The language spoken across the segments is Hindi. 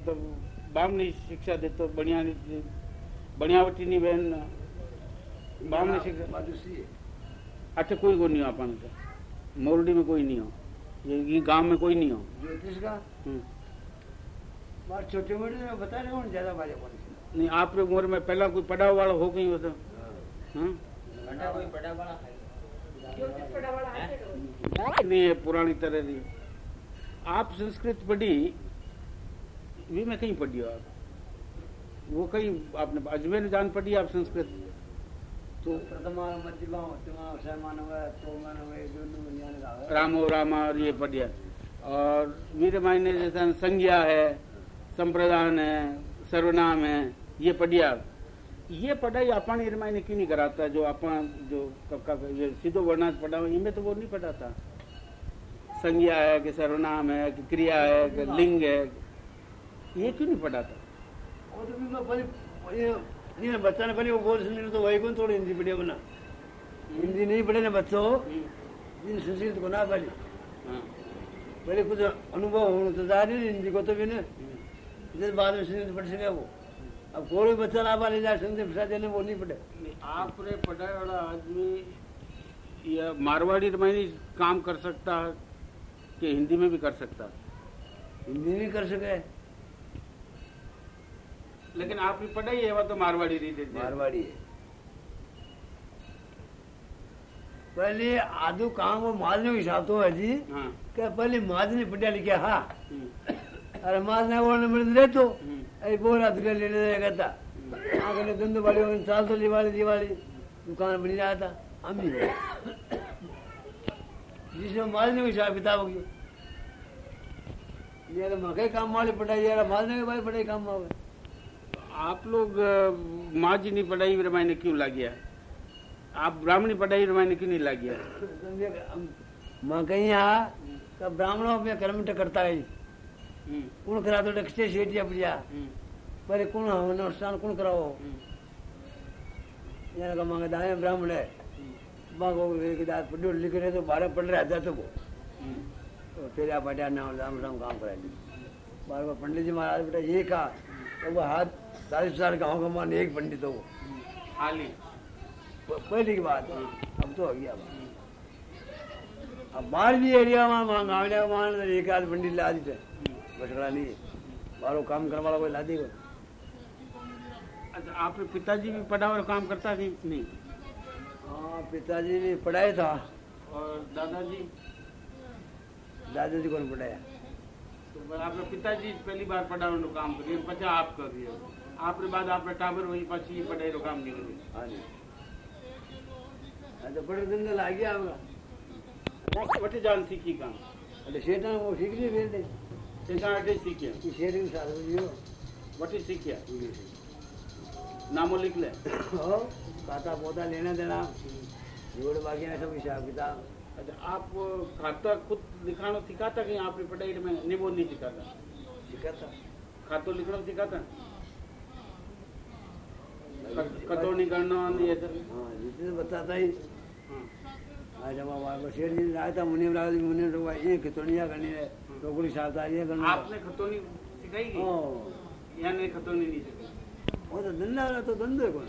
મતલબ બામની શિક્ષા દેતો બણિયાની બણિયાવટીની બેન બામની શિક્ષા माधुश्री अच्छा कोई को नहीं हो अपन का मोरडी में कोई नहीं हो ये ये गांव में कोई नहीं हो ज्योतिष का हम्म। बात छोटे मोटे में बता रहे हो ज्यादा बारे कौन नहीं आप रे उम्र में पहला कोई पढ़ाव वाला हो गई हो तो हाँ? नहीं है पुरानी तरह की आप संस्कृत पढ़ी भी मैं कहीं पढ़ी आप वो कहीं आपने अजमेर जान पढ़ी आप संस्कृत? तो रामो रामा और ये पढ़िया और वीर मायने जैसा संज्ञा है, संप्रदान है, सर्वनाम है, ये पढ़िया ये पढ़ाई अपन मायने क्यों नहीं कराता जो अपन जो ये सीधो वर्णात पढ़ा इनमें तो वो नहीं पढ़ाता संज्ञा है कि सर्वनाम है, कि क्रिया है, कि लिंग है ये क्यों नहीं पढ़ाता वो तो पहले ये बच्चा ने पहले वो बोल सुन तो वही कौन थोड़ी हिंदी पढ़े बना हिंदी नहीं पढ़े ना बच्चों। जिन संस्कृत को ना पढ़ी। हाँ, पहले कुछ अनुभव हो तो जा रही हिंदी को तो भी ना। जिस बाद में संस्कृत पढ़ सके वो। अब कोई बच्चा ना पाले जाए संस्कृत भाषा देने वो नहीं पढ़े। आपने आप पढ़ाई वाला आदमी या मारवाड़ी मायने काम कर सकता है कि हिंदी में भी कर सकता? हिंदी नहीं कर सके। लेकिन आपकी पढ़ाई है वो तो मारवाड़ी रीति थी। मारवाड़ी है पहले आदू काम वो माजने के हिसाब तो है जी हाँ કે પેલી માજની પઢિયા લીખ્યા હા हम्म, અરે માજને ઓળને મળે રહેતો हम्म, એ બોરા ધીરે લઈને કરતા આગળ ધંધો વાળી ચાલતો દિવાળી દિવાળી દુકાન બની રહ્યા હતા આમ નહીં હોય. जिसमें माजने को हिसाब किताब हो गया ये तो मकई काम वाली पढ़ाई यार माजने के भाई पढ़ाई काम आवे आप लोग माँ जी नहीं पढ़ाई रामायण क्यों ला गया आप ब्राह्मणी पढ़ाई रामायण क्यों नहीं ला गया मकई यहाँ का ब्राह्मणों में कर्म करता है। हम्म, कौन करा तो डकते सेठिया बढ़िया हम्म, पहले कौन अनुष्ठान कौन कराओ हम्म, यार का मांगे दाएँ ब्राह्मण है। मांगो एक दात पढ़ो लिख रहे तो बारह पढ़ रहे तो वो। तो तेरा पटिया नाम राम राम काम करा ली बार बार पंडित जी महाराज बेटा ये कहा तो वो हाथ चालीस साल गाँव का मान एक पंडित हो हाली पहले की बात अब तो हो गया बात। अब बाहर भी एरिया में वहाँ गाँव मान एक आध पंडित ला दी थे बसड़ा नहीं बारो काम करने वाला कोई ला दी अच्छा आपके पिताजी भी पढ़ा और काम करता थी नहीं? हाँ पिताजी भी पढ़ाया था। और दादाजी? दादाजी को पढ़ाया? तो आपके पिताजी पहली बार पढ़ा और काम करिए पचा आप कर करिए हाँ जी। हाँ तो बड़े दिन तो लाग। गया होगा वटे जान सीखी काम। अरे शेठ वो सीख रही फिर नहीं? जैसा अटे सीखे कि शेठ के साथ बुझियो वटे सीखे नामो लिख ले। खाता पोता लेना देना जोड़ बाकी है सब हिसाब किताब। अच्छा आप खाता खुद लिखाना सिखाता कि आपने पढ़ाई में निबो नहीं सिखाता? सिखाता। खातो लिखना सिखाता? हाँ बताता ही हाँ। आज हम बार शेठ जी आया था मुनि राज मुनि तो ये खितौनिया करनी है टोकरी साहता ये करना आपने खतौनी सिखाई ओ या नहीं नहीं सिखाई वो तो धंधा है तो धंधो है कौन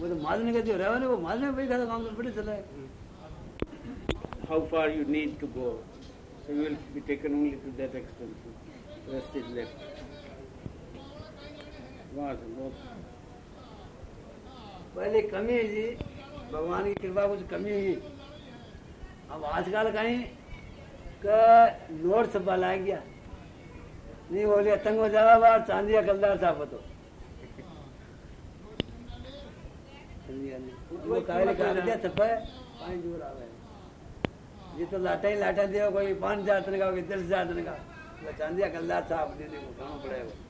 वो तो माजने का जो रहा ना वो माजने में भाई खाता काम तो बड़े चला है how far you need to go. So you will be taken only to that extent. Rest is left. वहाँ पहले कमी है जी भगवान की कृपा कुछ कमी हुई। अब आजकल कहीं का नोट सब ला गया। नहीं बोले तंग हो जावा बार चांदी का कलदार साफ़ तो। वो काले काले दिया छपा है पानी ज़ोर आ ये तो लाटा ही लाटा दिया कोई पाँच हज़ार का कोई दस हज़ार का चांदी का कलदार साफ़ देने को कहाँ पड़ेगा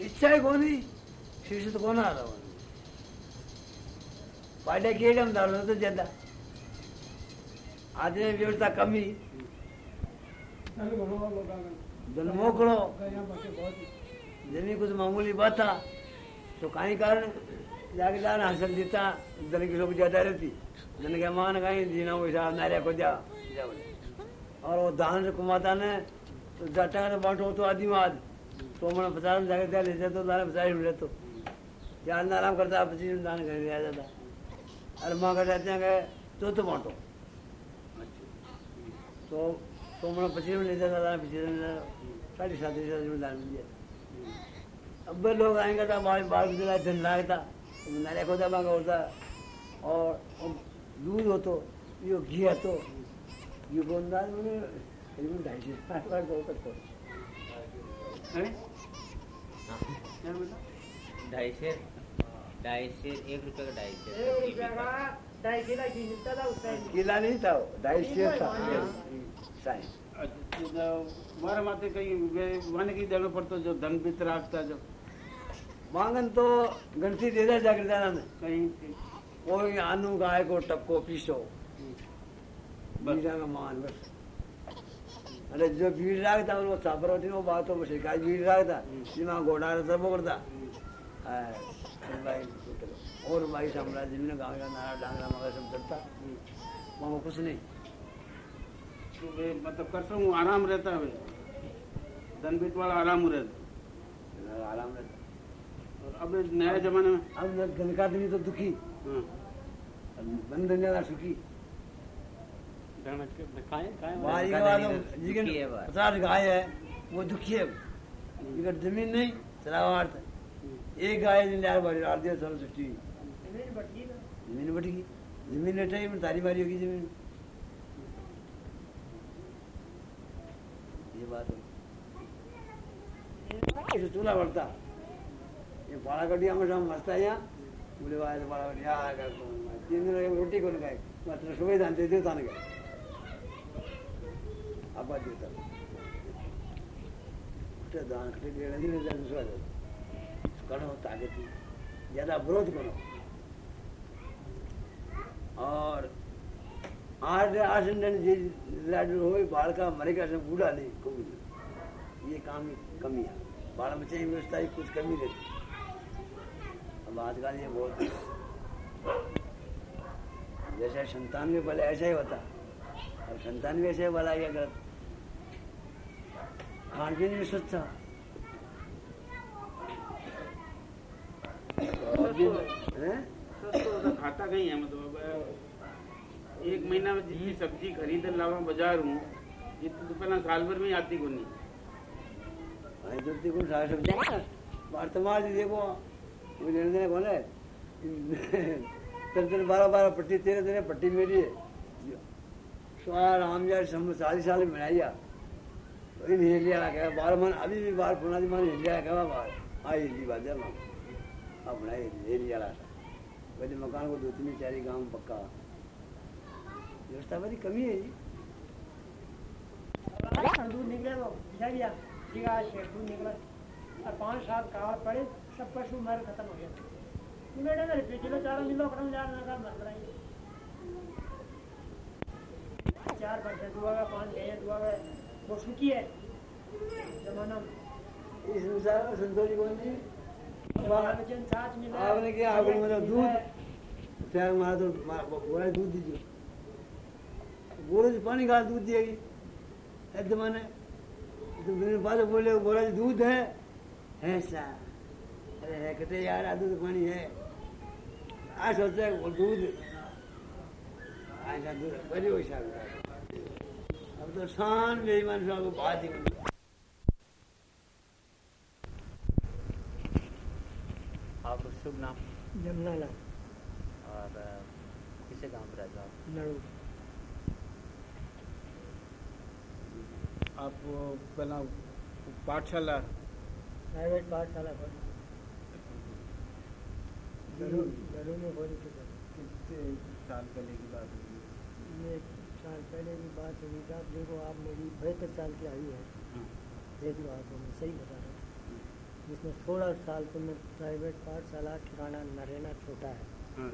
इच्छा ही कोणी शिष्य तो कोण आला पाड्या केडम झालं होतं ज़्यादा। आज व्यवस्था कमी। धन मोकळो। जमी कुछ मामूली बात था तो कहीं कारण जान हासिल देता धन की लोग ज़्यादा रहती। धन के मान कहीं जीना वैसा और वो दान ने तो बांटो तो आदि तो दाने पचास में लेते यार आराम करता पच्चीस में दान कर दिया जाता अरे माँ कर जाते हैं कि तो तो बांटो तो तो मैंने पच्चीस में ले जाता दाने पच्चीस में साढ़े सात में दान मिल जाता अब लोग आएँगे तो बाल बाल गुजरा धन लागता नारे को दबा होता और दूध हो तो यो घी है तो यो गोंदाज मैंने करीबन ढाई सौ साठ लाख दो तक हैं? क्या बेटा? ढाई शेर ढाई शेर एक रुपए का ढाई शेर एक रुपया का ढाई किलो मिलता था किला नहीं था ढाई सौ था तो मारा माथे कहीं वे- वन की देना पड़ता जो धन बीत राखता जो। मांगन तो गणती दे दे जाकर जाना ने। कहीं कोई आनू गाय को टपको पीसो बीजा का मान बस अरे जो भीड़ राखता वो सापर होती वो बात तो बस गाय भीड़ राखता जिमा घोड़ा रहता वो करता हाँ, फिर भाई टूट और भाई साम्राज्य में गाँव का नारा डांगरा मगर सब चलता वहाँ को कुछ नहीं। तो मतलब कर सकूँ आराम रहता है वे वाला आराम रहता आराम रहता और अब नए जमाने में अब न गनका तो दुखी। हाँ, बंद दुनिया सुखी बारी का का नहीं तो तो जिगन दुखी है बात। पचास गाय है वो दुखी है ज़मीन नहीं चलावाट एक गाय चलो ज़मीन ना ज़मीन लेटे ही तारी मारी होगी ज़मीन ये बात है इसे चूल्हा बढ़ता ये बाड़ा कटिया में हम मस्त है यहाँ बोले तो बाड़ा कटिया तीन दिन रोटी को खाए मतलब सुबह जानते थे ताने गए ज़्यादा विरोध करो और आठ आठ जी हो का मरेगा बूढ़ा नहीं कभी ये काम कमी है बाल बच्चे में उसका कुछ कमी रहती अब आजकल ये बहुत जैसे संतान भी बोले ऐसा ही होता। और संतान भी ऐसे बोला गया गलत खान पीन भी था हैं? तो खाता कहीं है? मतलब एक महीना में जितनी सब्ज़ी खरीद लावा बाज़ार हूँ इतनी तो पहला साल भर में आती को नहीं भाई तो देखो सारा सब वर्तमान देखो वो। लेने देने है? तेरह तेरह बारह बारह पट्टी तेरह तेरह पट्टी मेरी है। सम साल में बनाइया इन हिलिया लगा बारह मन, अभी भी बार पुना दी मन हिलिया लगा बार। हाँ हिली है माँ अपना हिलिया लगा वैसे मकान को दो तीन चार गाँव पक्का। व्यवस्था बड़ी कमी है जी। दूध निकले जा गया जीगा शेर दूध निकला। और पाँच सात कहावत पड़े, सब पशु मर खत्म हो गया मेरे मेरे पिछले चारों मिलो क्रम जार नगर मर रही चार दुआ का पाँच गए, दुआ है। संतोषी कौन जी मिला आपने क्या आपको मतलब दूध। त्याग मारा तो बोला दूध दीजिए। बोलो जी पानी का दूध दिएगी है जमाने। तो मेरे पास बोले बोला जी दूध है। ऐसा अरे है कहते यार आ दूध पानी है। आ सोचते हैं वो दूध। ऐसा दूध बड़ी वैसा अब तो को बात ही नहीं। शुभ नाम? जमुना ला और किसे गाँव पे रहते हो आप? लड़ू आप पहला पाठशाला? प्राइवेट पाठशाला लड़ू में कितने साल पहले की बात ये साल पहले की बात हुई था देखो आप मेरी बहत्तर साल की आयु है। हाँ, देख लो आप मैं सही बता रहा हूँ। जिसमें सोलह साल तो मैं प्राइवेट पाठशाला ठिकाना नरेना छोटा है। हाँ,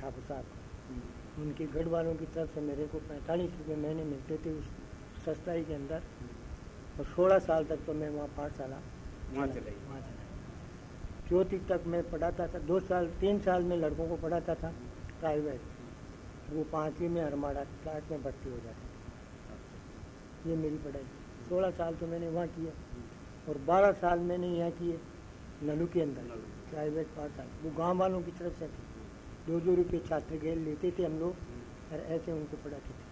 ठाकुर साहब। का। हम्म, उनके गढ़ वालों की तरफ़ से मेरे को पैंतालीस रुपये महीने मिलते थे उस सस्ताई के अंदर। और सोलह साल तक तो मैं वहाँ पाठशाला वहाँ चले गए। वहाँ चला चौथी तक मैं पढ़ाता था दो साल तीन साल में लड़कों को पढ़ाता था प्राइवेट। वो पाँचवीं में हरमाड़ा क्लास में भर्ती हो जाते ये मेरी पढ़ाई सोलह साल तो मैंने वहाँ किया और बारह साल मैंने यहाँ किए नलू के अंदर। प्राइवेट पाठशाला वो गाँव वालों की तरफ़ से थी। दो दो रुपये छात्र गेल लेते थे हम लोग और ऐसे उनको पढ़ाते थे।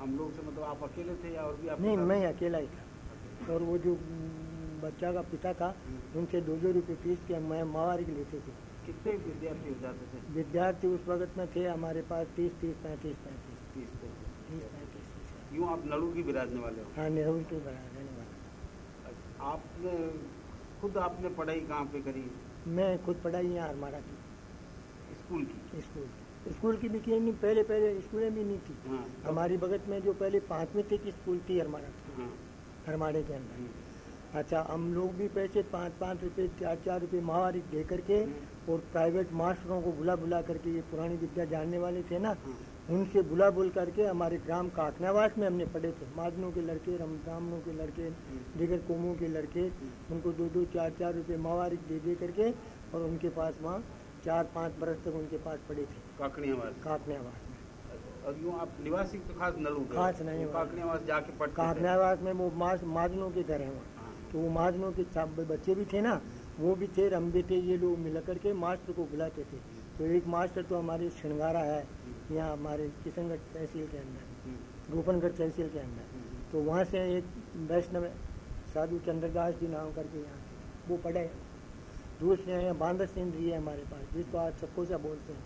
हम लोग से मतलब आप अकेले थे या और भी आपके नहीं मैं अकेला ही था। और वो जो बच्चा का पिता था उनसे दो दो रुपये फ़ीस के मैं मावारी लेते थे। कितने विद्यार्थी हो जाते थे? विद्यार्थी उस वक्त में थे हमारे पास तीस तीस पैंतीस पैंतीस। तीस पैंतीस। तीस पैंतीस यूँ आप नलू की बिराजने वाले हो? हाँ नेहरू के बना रहने वाला। आपने खुद आपने पढ़ाई कहाँ पे करी? मैं खुद पढ़ाई यहाँ हरमाड़ा की। स्कूल की? स्कूल स्कूल की भी की नहीं पहले पहले स्कूलें भी नहीं थी। हाँ। हमारी भगत में जो पहले पाँचवीं तक स्कूल थी हरमाड़ा की हाँ। हरमाड़े के अंदर। हम्म, अच्छा हम लोग भी पैसे पाँच पाँच रुपए चार चार रुपए माहवारी दे करके और प्राइवेट मास्टरों को बुला बुला करके ये पुरानी विद्या जानने वाले थे ना उनसे बुला बुल करके हमारे ग्राम काकनावास में हमने पढ़े थे। मादनों के लड़के ब्राह्मणों के लड़के दिगर कौमों के लड़के उनको दो दो चार चार रुपए माहवारी दे दे करके और उनके पास वहाँ चार पाँच बरस तक उनके पास पढ़े थे। काकनावास? में। और यूँ आप निवासी तो खास नहीं। जाके काकनावास में वो मादनों के घर हैं वहाँ। हाँ, तो वो महाजनों के बच्चे भी थे ना वो भी थे भी थे, ये लोग मिल करके मास्टर को बुलाते थे। तो एक मास्टर तो हमारे श्रृंगारा है, यहाँ हमारे किशनगढ़ तहसील के अंदर रूपनगढ़ तहसील के अंदर। तो वहाँ से एक वैष्णव साधु चंद्रदास जी नाम करके यहाँ वो पढ़े। दूसरे हैं बांदर सिंह जी है हमारे पास, जिसको आज चक्कोसा बोलते हैं।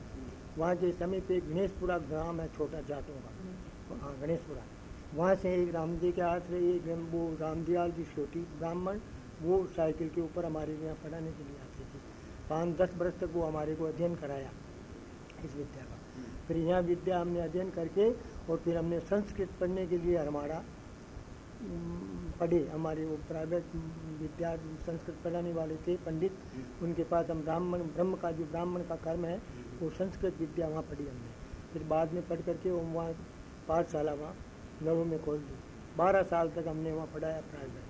वहाँ के समीप एक गणेशपुरा ग्राम है, छोटा जाटों का। हाँ गणेशपुरा। वहाँ से एक रामजी के से एक वो रामदयाल जी छोटी ब्राह्मण वो साइकिल के ऊपर हमारे यहाँ पढ़ाने के लिए आती थी। पाँच, दस बरस तक वो हमारे को अध्ययन कराया इस विद्या का। फिर यहाँ विद्या हमने अध्ययन करके और फिर हमने संस्कृत पढ़ने के लिए हमारा पढ़े। हमारे वो प्राइवेट विद्या, संस्कृत पढ़ाने वाले थे पंडित। उनके पास हम ब्राह्मण, ब्रह्म का जो ब्राह्मण का कर्म है, वो संस्कृत विद्या वहाँ पढ़ी हमने। फिर बाद में पढ़ करके वो वहाँ पाठशाला वहाँ नवों में खोल दी। बारह साल तक हमने वहाँ पढ़ाया प्राइवेट।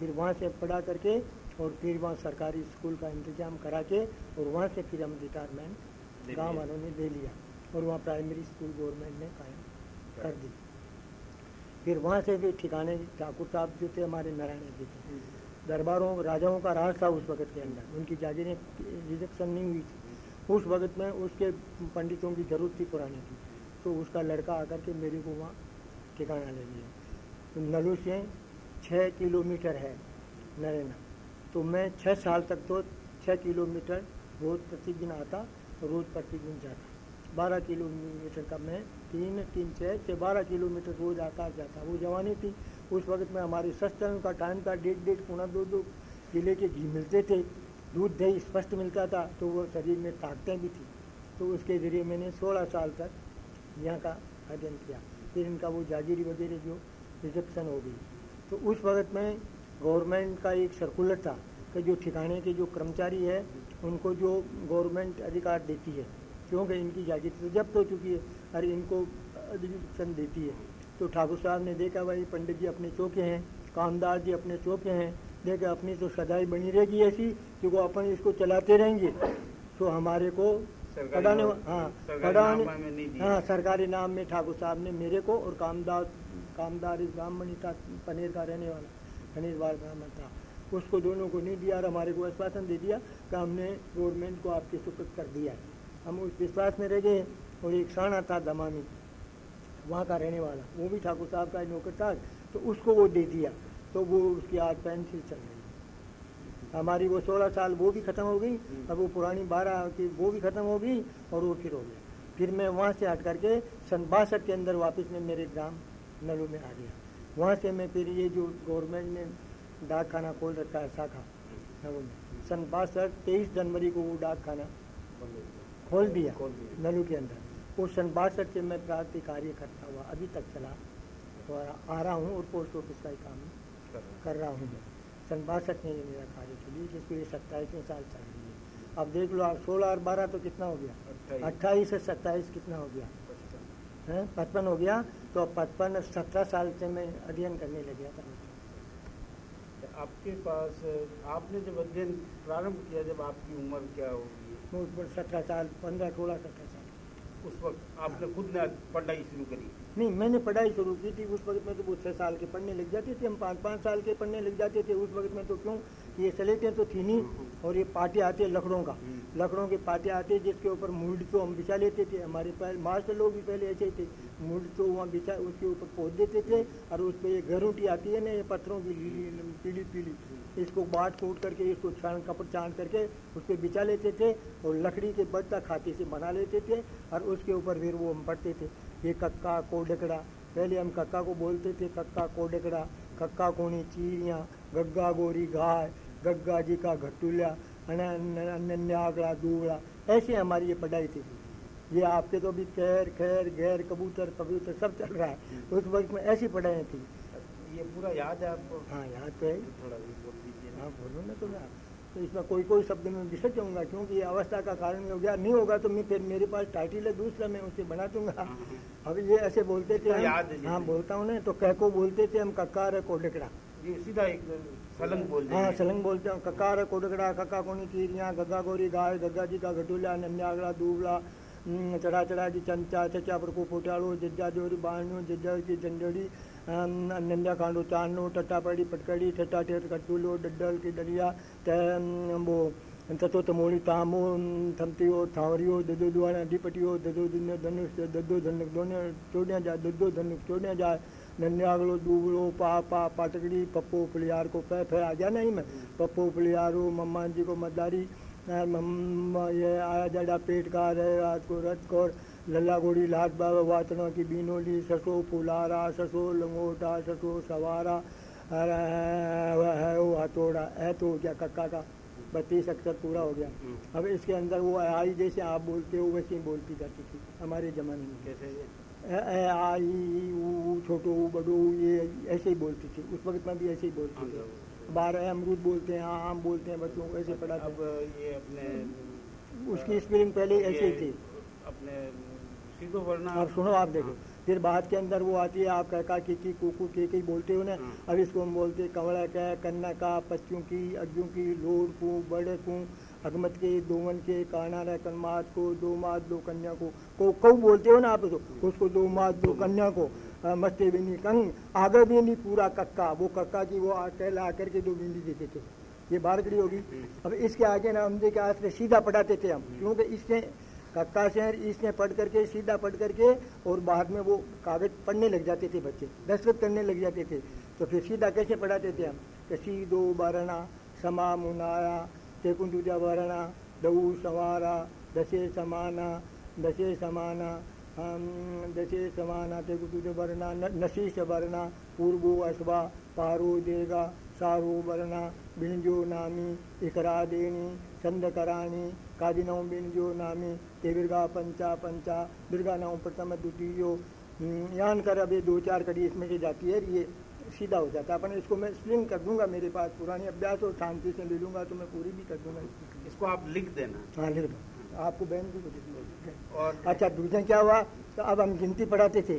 फिर वहाँ से पढ़ा करके और फिर वहाँ सरकारी स्कूल का इंतज़ाम करा के और वहाँ से फिर हम रिटायरमेंट गाँव वालों ने ले लिया और वहाँ प्राइमरी स्कूल गवर्नमेंट ने कायम कर दी। फिर वहाँ से भी ठिकाने ठाकुर साहब जो थे हमारे नारायण जी थे। दरबारों राजाओं का राज था उस वक्त के अंदर। उनकी जागीरें रिजेक्शन नहीं हुई थी। उस वक्त में उसके पंडितों की ज़रूरत थी पुराने की। तो उसका लड़का आकर के मेरे को वहाँ ठिकाना ले लिया। तो नलू से छः किलोमीटर है नरेना। तो मैं छः साल तक तो छः किलोमीटर रोज प्रतिदिन आता, रोज प्रतिदिन जाता। बारह किलोमीटर का मैं तीन तीन छः छः बारह किलोमीटर रोज आता जाता। वो जवानी थी। उस वक्त में हमारे सस्ते का टाइम था डेढ़ डेढ़ पौना दो दो किले के घी मिलते थे। दूध, दही स्पष्ट मिलता था तो वो शरीर में ताकतें भी थी। तो उसके ज़रिए मैंने सोलह साल तक यहाँ का अध्ययन किया। फिर इनका वो जागीरी वगैरह जो रिसेप्शन हो गई। तो उस वक्त में गवर्नमेंट का एक सर्कुलर था कि जो ठिकाने के जो कर्मचारी है उनको जो गवर्नमेंट अधिकार देती है क्योंकि इनकी जागीर तो जब्त हो चुकी है और इनको अधिवेशन देती है तो ठाकुर साहब ने देखा भाई पंडित जी अपने चौके हैं कामदार जी अपने चौके हैं देखा अपनी तो सदाई बनी रहेगी ऐसी कि वो अपन इसको चलाते रहेंगे तो हमारे को पढ़ाने हाँ पढ़ाने। हाँ सरकारी नाम में ठाकुर साहब ने मेरे को और कामदार कामदार इस ब्राह्मण था पनीर का रहने वाला, पनीर वाला ब्राह्मण था। उसको दोनों को नहीं दिया और हमारे को आश्वासन दे दिया कि हमने गवर्नमेंट को आपके सुपुर्द कर दिया हम उस विश्वास में रह गए और एक साना था दमामी, वहाँ का रहने वाला। वो भी ठाकुर साहब का नौकर था तो उसको वो दे दिया। तो वो उसकी आज पेंसिल चल रही हमारी वो सोलह साल वो भी ख़त्म हो गई, अब वो पुरानी बारह की वो भी ख़त्म हो गई और वो फिर हो गया। फिर मैं वहाँ से हट करके सन बासठ के अंदर वापस में मेरे ग्राम नलू में आ गया। वहाँ से मैं फिर ये जो गवर्नमेंट ने डाक खाना खोल रखा है शाखा नलू में सन बासठ तेईस जनवरी को वो डाक खाना खोल दिया। नलू के अंदर। वो सन बासठ से मैं प्रांतीय कार्य करता हुआ अभी तक चला। और आ रहा हूँ और पोस्ट ऑफ़िस का ही काम कर रहा हूँ। मैं सन बासठ में ये मेरा कार्य चली जिसको ये सत्ताईसवें साल चल रही है अब देख लो आप सोलह और बारह तो कितना हो गया? अट्ठाईस से सत्ताईस कितना हो गया? है पचपन हो गया तो पचपन सत्रह साल से मैं अध्ययन करने लग गया था। आपके पास आपने जब अध्ययन प्रारंभ किया जब आपकी उम्र क्या होगी? सत्रह साल पंद्रह सोलह सत्रह साल। उस वक्त आपने खुद ने पढ़ाई शुरू करी? नहीं मैंने पढ़ाई शुरू की थी उस वक्त में तो वो छः साल के पढ़ने लग जाते थे हम पाँच पाँच साल के पढ़ने लग जाते थे उस वक्त में तो क्यों ये सलेटें तो थी नहीं और ये पाटे आते लकड़ों का। लकड़ों के पाटे आते जिसके ऊपर मूड तो हम बिछा लेते थे हमारे पहले मास्टर लोग भी पहले ऐसे थे। मूड तो वहाँ बिछा उसके ऊपर पोत देते थे और उस पर ये घरूटी आती है ना ये पत्थरों की पीली पीली। इसको बाट कूट करके इसको छान कपड़ छान करके उस पर बिछा लेते थे और लकड़ी के बद्दा खाते से बना लेते थे और उसके ऊपर फिर वो हम पढ़ते थे। ये कक्का कोडकड़ा पहले हम कक्का को बोलते थे कक्का कोडकड़ा कक्का कोनी चीड़ियाँ गग्गा गोरी गाय गग्गा जी का घटुल्या अनन्यागड़ा दूगड़ा ऐसी हमारी ये पढ़ाई थी। ये आपके तो अभी खैर खैर गैर कबूतर कबूतर सब चल रहा है। उस वक्त में ऐसी पढ़ाई थी। ये पूरा याद है आपको? हाँ याद तो है। थोड़ा बोल दीजिए हाँ बोलो ना तो मैं तो इसमें कोई कोई शब्द में बिसर जाऊँगा क्योंकि ये अवस्था का कारण हो गया। नहीं होगा तो मैं फिर मेरे पास टाइटिल है दूसरा मैं उसे बना दूँगा। हाँ, हाँ। अब ये ऐसे बोलते थे याद है। हाँ बोलता हूँ ना तो कहको बोलते थे हम कक्कार है कोडकड़ा ये सीधा एक सलंग बोल हाँ सलंग बोलते हैं। कक्कार है कोडकड़ा कोनी चीरियाँ गग्गा गोरी गाय गग्गा जी का घटूला नन्यागड़ा दूबला चढ़ा चढ़ा जी, चंचा, चचा पर को पोटाड़ो जज्जा जोरी बाणो जज्जा की झंडड़ी नंदा कांडो चानो टट्टा पड़ी, पटकड़ी, ठट्टा ठेठ, कटूलो, डड्डल की डलिया वो, ततो तमोली, तामो थमतियो, थावरियो, ददो दुआना डिपटियो ददो दुन्ने, धनुष, ददो धनुक दोने चोड़िया जाए ददो धनुक चोड़िया जाए नन्यागलो दूबलो पा पा पाटकड़ी पप्पो पलियार को पै फै आ गया नहीं मैं। पप्पो पुलियारो मम्मा जी को मदारी ये आया जड़ा पेट का रहे रात को रथ कौर लल्ला गोड़ी लाट बाबा वातना की बीनोली ससो फुलारा ससो लंगोटा ससो सवारा है वो हथौड़ा है तो हो गया कक्का का। बत्तीस अक्षर पूरा हो गया। अब इसके अंदर वो आई जैसे आप बोलते हो वैसे ही बोलती जाती थी हमारे जमाने में। कैसे आई छोटो बड़ो ये ऐसे ही बोलती थी। उस वक्त में भी ऐसे ही बोलती थी। बारह अमरूद बोलते हैं आम बोलते हैं बच्चों को ऐसे पढ़ा अब ये अपने उसकी स्पेलिंग पहले ऐसे ही थी। अपने सीधो वरना अब सुनो आप देखो। फिर बात के अंदर वो आती है आप कहका की की कुकू के की बोलते हो ना। अब इसको हम बोलते कवड़ा का कन्ना का पच्चों की अज्जों की लोड़ को बड़े को। अगमत के दोवन के काना रह कन्मात को, दो मात दो कन्या को। को, कौ बोलते हो ना आप उसको उसको दो मात दो कन्या को। मस्ते बिंदी कंग आगे बिंदी पूरा कक्का। वो कक्का की वो कहला आकर के दो बिंदी देते थे। ये बारकड़ी होगी। अब इसके आगे ना, हम देखा सीधा पढ़ाते थे हम। क्योंकि इसने, कक्का शहर इसने पढ़ करके, सीधा पढ़ करके, और बाद में वो कागज़ पढ़ने लग जाते थे बच्चे। दस्तखत करने लग जाते थे। तो फिर सीधा कैसे पढ़ाते थे हम? कि सीधो बारणा समा मुनाया तेकुंडुजा वर्णा दऊ सवारा, दशे समाना दशे समाना दशे समाना तेकुंडुज वर्णा नशीस वर्णा पूर्वो अश्वा, पारो देगा, सारो वर्णा, बिंजो नामी इकरा देनी छंद कराणी कादिनौ बिंजो नामी ते बिरगा पंचा पंचा बिरगा नाम प्रथम द्वितीयो। यान कर अभी दो चार कड़ी इसमें से जाती है, ये सीधा हो जाता है। अपन इसको मैं स्प्रिंग कर दूँगा मेरे पास पुरानी अभ्यास और शांति से ले लूँगा तो मैं पूरी भी कर दूँगा। इसको आप लिख देना। हाँ लिख दो आपको बहन भी और अच्छा दूसरे क्या हुआ? तो अब हम गिनती पढ़ाते थे।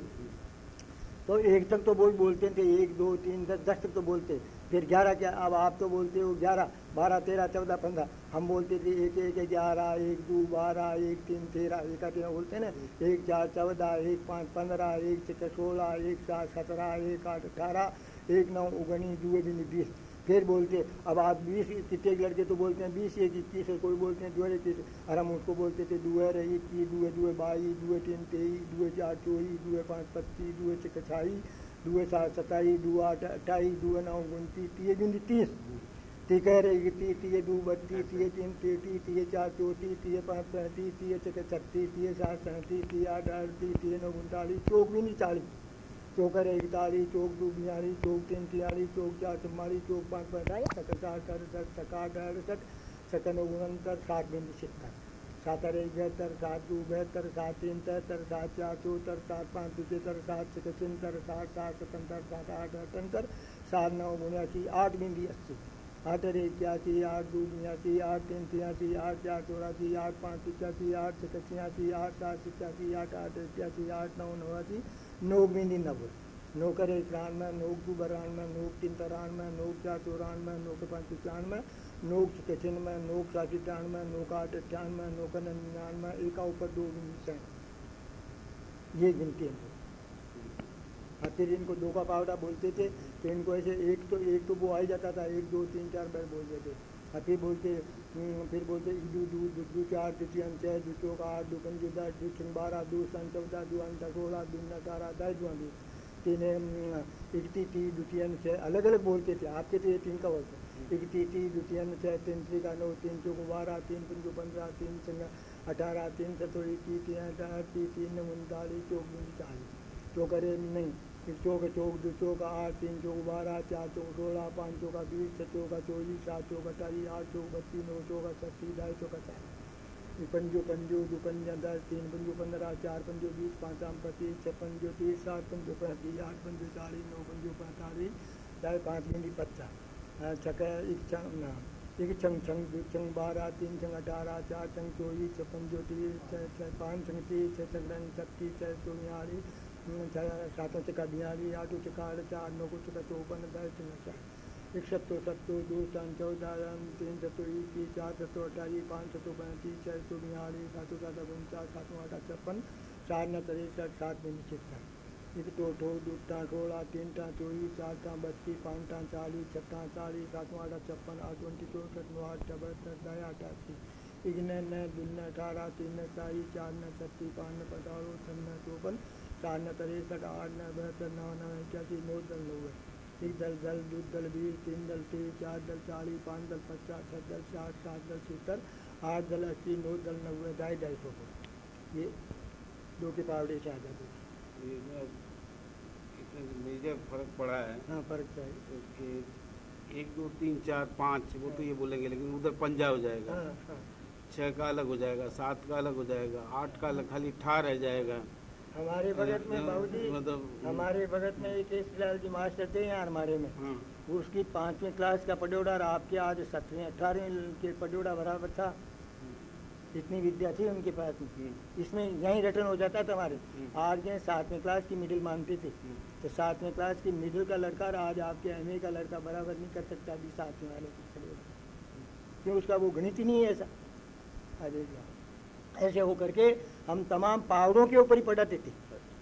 तो एक तक तो बोल बोलते थे एक, दो, तीन, दस दस तक तो बोलते फिर ग्यारह क्या? अब आप तो बोलते हो ग्यारह, बारह, तेरह, चौदह, पंद्रह। हम बोलते थे एक एक ग्यारह, एक, दो, बारह, एक, तीन, तेरह, एक तेरह बोलते ना? एक, चार, चौदह, एक, पाँच, पंद्रह, एक छः सोलह, एक, सात, सत्रह, एक, आठ, अठारह, एक, नौ, उगनी, दो बीस। फिर बोलते, अब आप बीस कितने लड़के तो बोलते हैं, बीस, एक, इक्कीस है कोई बोलते हैं, दो इक्कीस। और हम उसको बोलते थे दुए रे इक्कीस दुए दुए बाईस दुए तीन, तेईस दुए चार, चौबीस दुए पाँच, पच्चीस दुए छः छाईस दुए सात सताईस आठ, अट्ठाईस दुए नौ, उनतीस तीय बिंदी तीस। तीकह रही तीस तीय दो, बत्तीस तीय तीन, तैतीस तीय चार, चौंतीस तीय पाँच, पैंतीस तीय छः छत्तीस तीय सात, सैंतीस तीय आठ अड़तीस तीय नौ, उनतालीस, चौक बिंदी चालीस। चौकर इकतालीस चौक दो बयालीस चौक तीन तियालीस चौक चार चौवालीस चौक पाँच पैंतालीस सकर साठ अड़सठ सकाठ अड़सठ सकन उनहत्तर साठ बिंदी छिहत्तर सातर एक बहत्तर सात दो बहत्तर सात तीन तिहत्तर सात चार चौहत्तर सात पाँच पिछहत्तर सात छिहत्तर सात सात सतहत्तर सात आठ अठहत्तर सात नौ उन्यासी आठ बिंदी अस्सी। आठ अरे इक्यासी आठ दो उन्यासी आठ तीन तिरासी आठ चार चौरासी आठ पाँच पिचासी आठ छियासी आठ सात पिचासी आठ आठ इक्यासी आठ नौ नवासी नौ बिंदी नब्बे नौ करे इक्यानवे नौ दो बारानवे नोक तीन तिरानवे नोक चार चौरानवे नौ के पाँच पचानवे नोक छियानवे नोक सात अठानवे नोक आठ अट्ठानवे नोक निन्यानवे एक ऊपर दो ये गिनती है। फिर इनको दो का पावड़ा बोलते थे तो इनको ऐसे एक तो एक तो वो आ जाता था, एक, दो, तीन, चार बार बोल देते और फिर बोलते हम्म, फिर बोलते दो दो दो दो चार दो तीन छः दो चौक आठ दो पंज दस दो छः बारह दो सन चौदह दो अंत सोलह दो अठारह दस दो दो तीन हम्म, इकती तीन दो तीन छः अलग अलग बोलते थे आपके तो ये तीन का बोलते इकती तीन दो तीन छः तीन थ्री का नौ तीन चौक बारह तीन पंजो पंद्रह तीन संग अठारह तीन सतो इक्कीस तीन अठारह तीन उनतालीस चौक चालीस चौकरे नहीं फिर चौक चौक दो, चौक आठ, तीन, चौक बारह, चार, चौक सोलह, पाँच, चौका बीस छः चौका चौबीस, सात, चौक अट्ठाईस आठ, चौक बत्तीस, नौ, चौक छत्तीस ढाई, चौका चालीस पंजो पंजो, दो, पंजा, दस, तीन, पंजो, पंद्रह, चार, पंजो, बीस, पाँच आम पच्चीस छः पंजो, तीस, सात, पंजो, पैंतीस, आठ, पंजो, चालीस, नौ, पंजो, पैंतालीस ढाई पाँच, मिनट पचास छक एक छंग एक छंग छंग दो छंग बारह, तीन छंग अठारह, चार छंग चौबीस छः पंजो, तीस छः छः पाँच छंग तीस छः छंग छत्तीस छः चौयालीस सातों चक्का बयालीस आठों चक्का चार नौ को चौपन दस चार एक सत्तो सत्तो दो सन चौदह तीन सत्तो इक्कीस चार सत्तो अट्ठाईस पाँच सत्तो पैंतीस छः सौ बयालीस सातों सात उनचास सातों आठ छप्पन चार न तिरसठ सात में छिहत्तर एक तो ठो दो टा सोलह तीन टा चौबीस चार टा बत्तीस पाँच टा चालीस छठा चालीस सातों आठ छप्पन आठ ट्वेंटी चौंसठ नौ आठ बहत्तर दस अठासी एक न न अठारह तीन न चालीस चार न छत्तीस पाँच न पचास छः न चौपन चार न तिरसठ आठ न बहत्तर नौ न इक्यासी नौ दल नब्बे एक दल दल दो दल बीस तीन दल तीस चार दल चालीस पाँच दल पचास छः दल साठ सात दल छिहत्तर आठ दल अस्सी नौ दल नब्बे ढाई ढाई सौ ये दो के पावड़े से आ जाते मेजर फ़र्क पड़ा है हाँ फ़र्क चाहिए कि एक दो तीन चार पाँच वो तो ये बोलेंगे लेकिन उधर पंजा हो जाएगा। हाँ हाँ। छः का अलग हो जाएगा सात का अलग हो जाएगा आठ का अलग खाली ठा रह जाएगा। हमारे भगत में बाबू जी मतलब हमारे भगत में एक केसलाल जी मास्टर थे यहाँ हमारे में। हाँ। उसकी पाँचवीं क्लास का पडोड़ा और आपके आज सत्रहवीं अठारहवीं के पडोड़ा बराबर था। इतनी विद्या थी उनके पास में। इसमें यहीं रिटर्न हो जाता था हमारे। आज ये सातवीं क्लास की मिडिल मांगते थे। तो सातवीं क्लास की मिडिल का लड़का और आज आपके एमए का लड़का बराबर नहीं कर सकता अभी सातवीं वाले क्यों उसका वो गणित ही नहीं है ऐसा? अरे ऐसे हो करके हम तमाम पहाड़ों के ऊपर ही पढ़ाते थे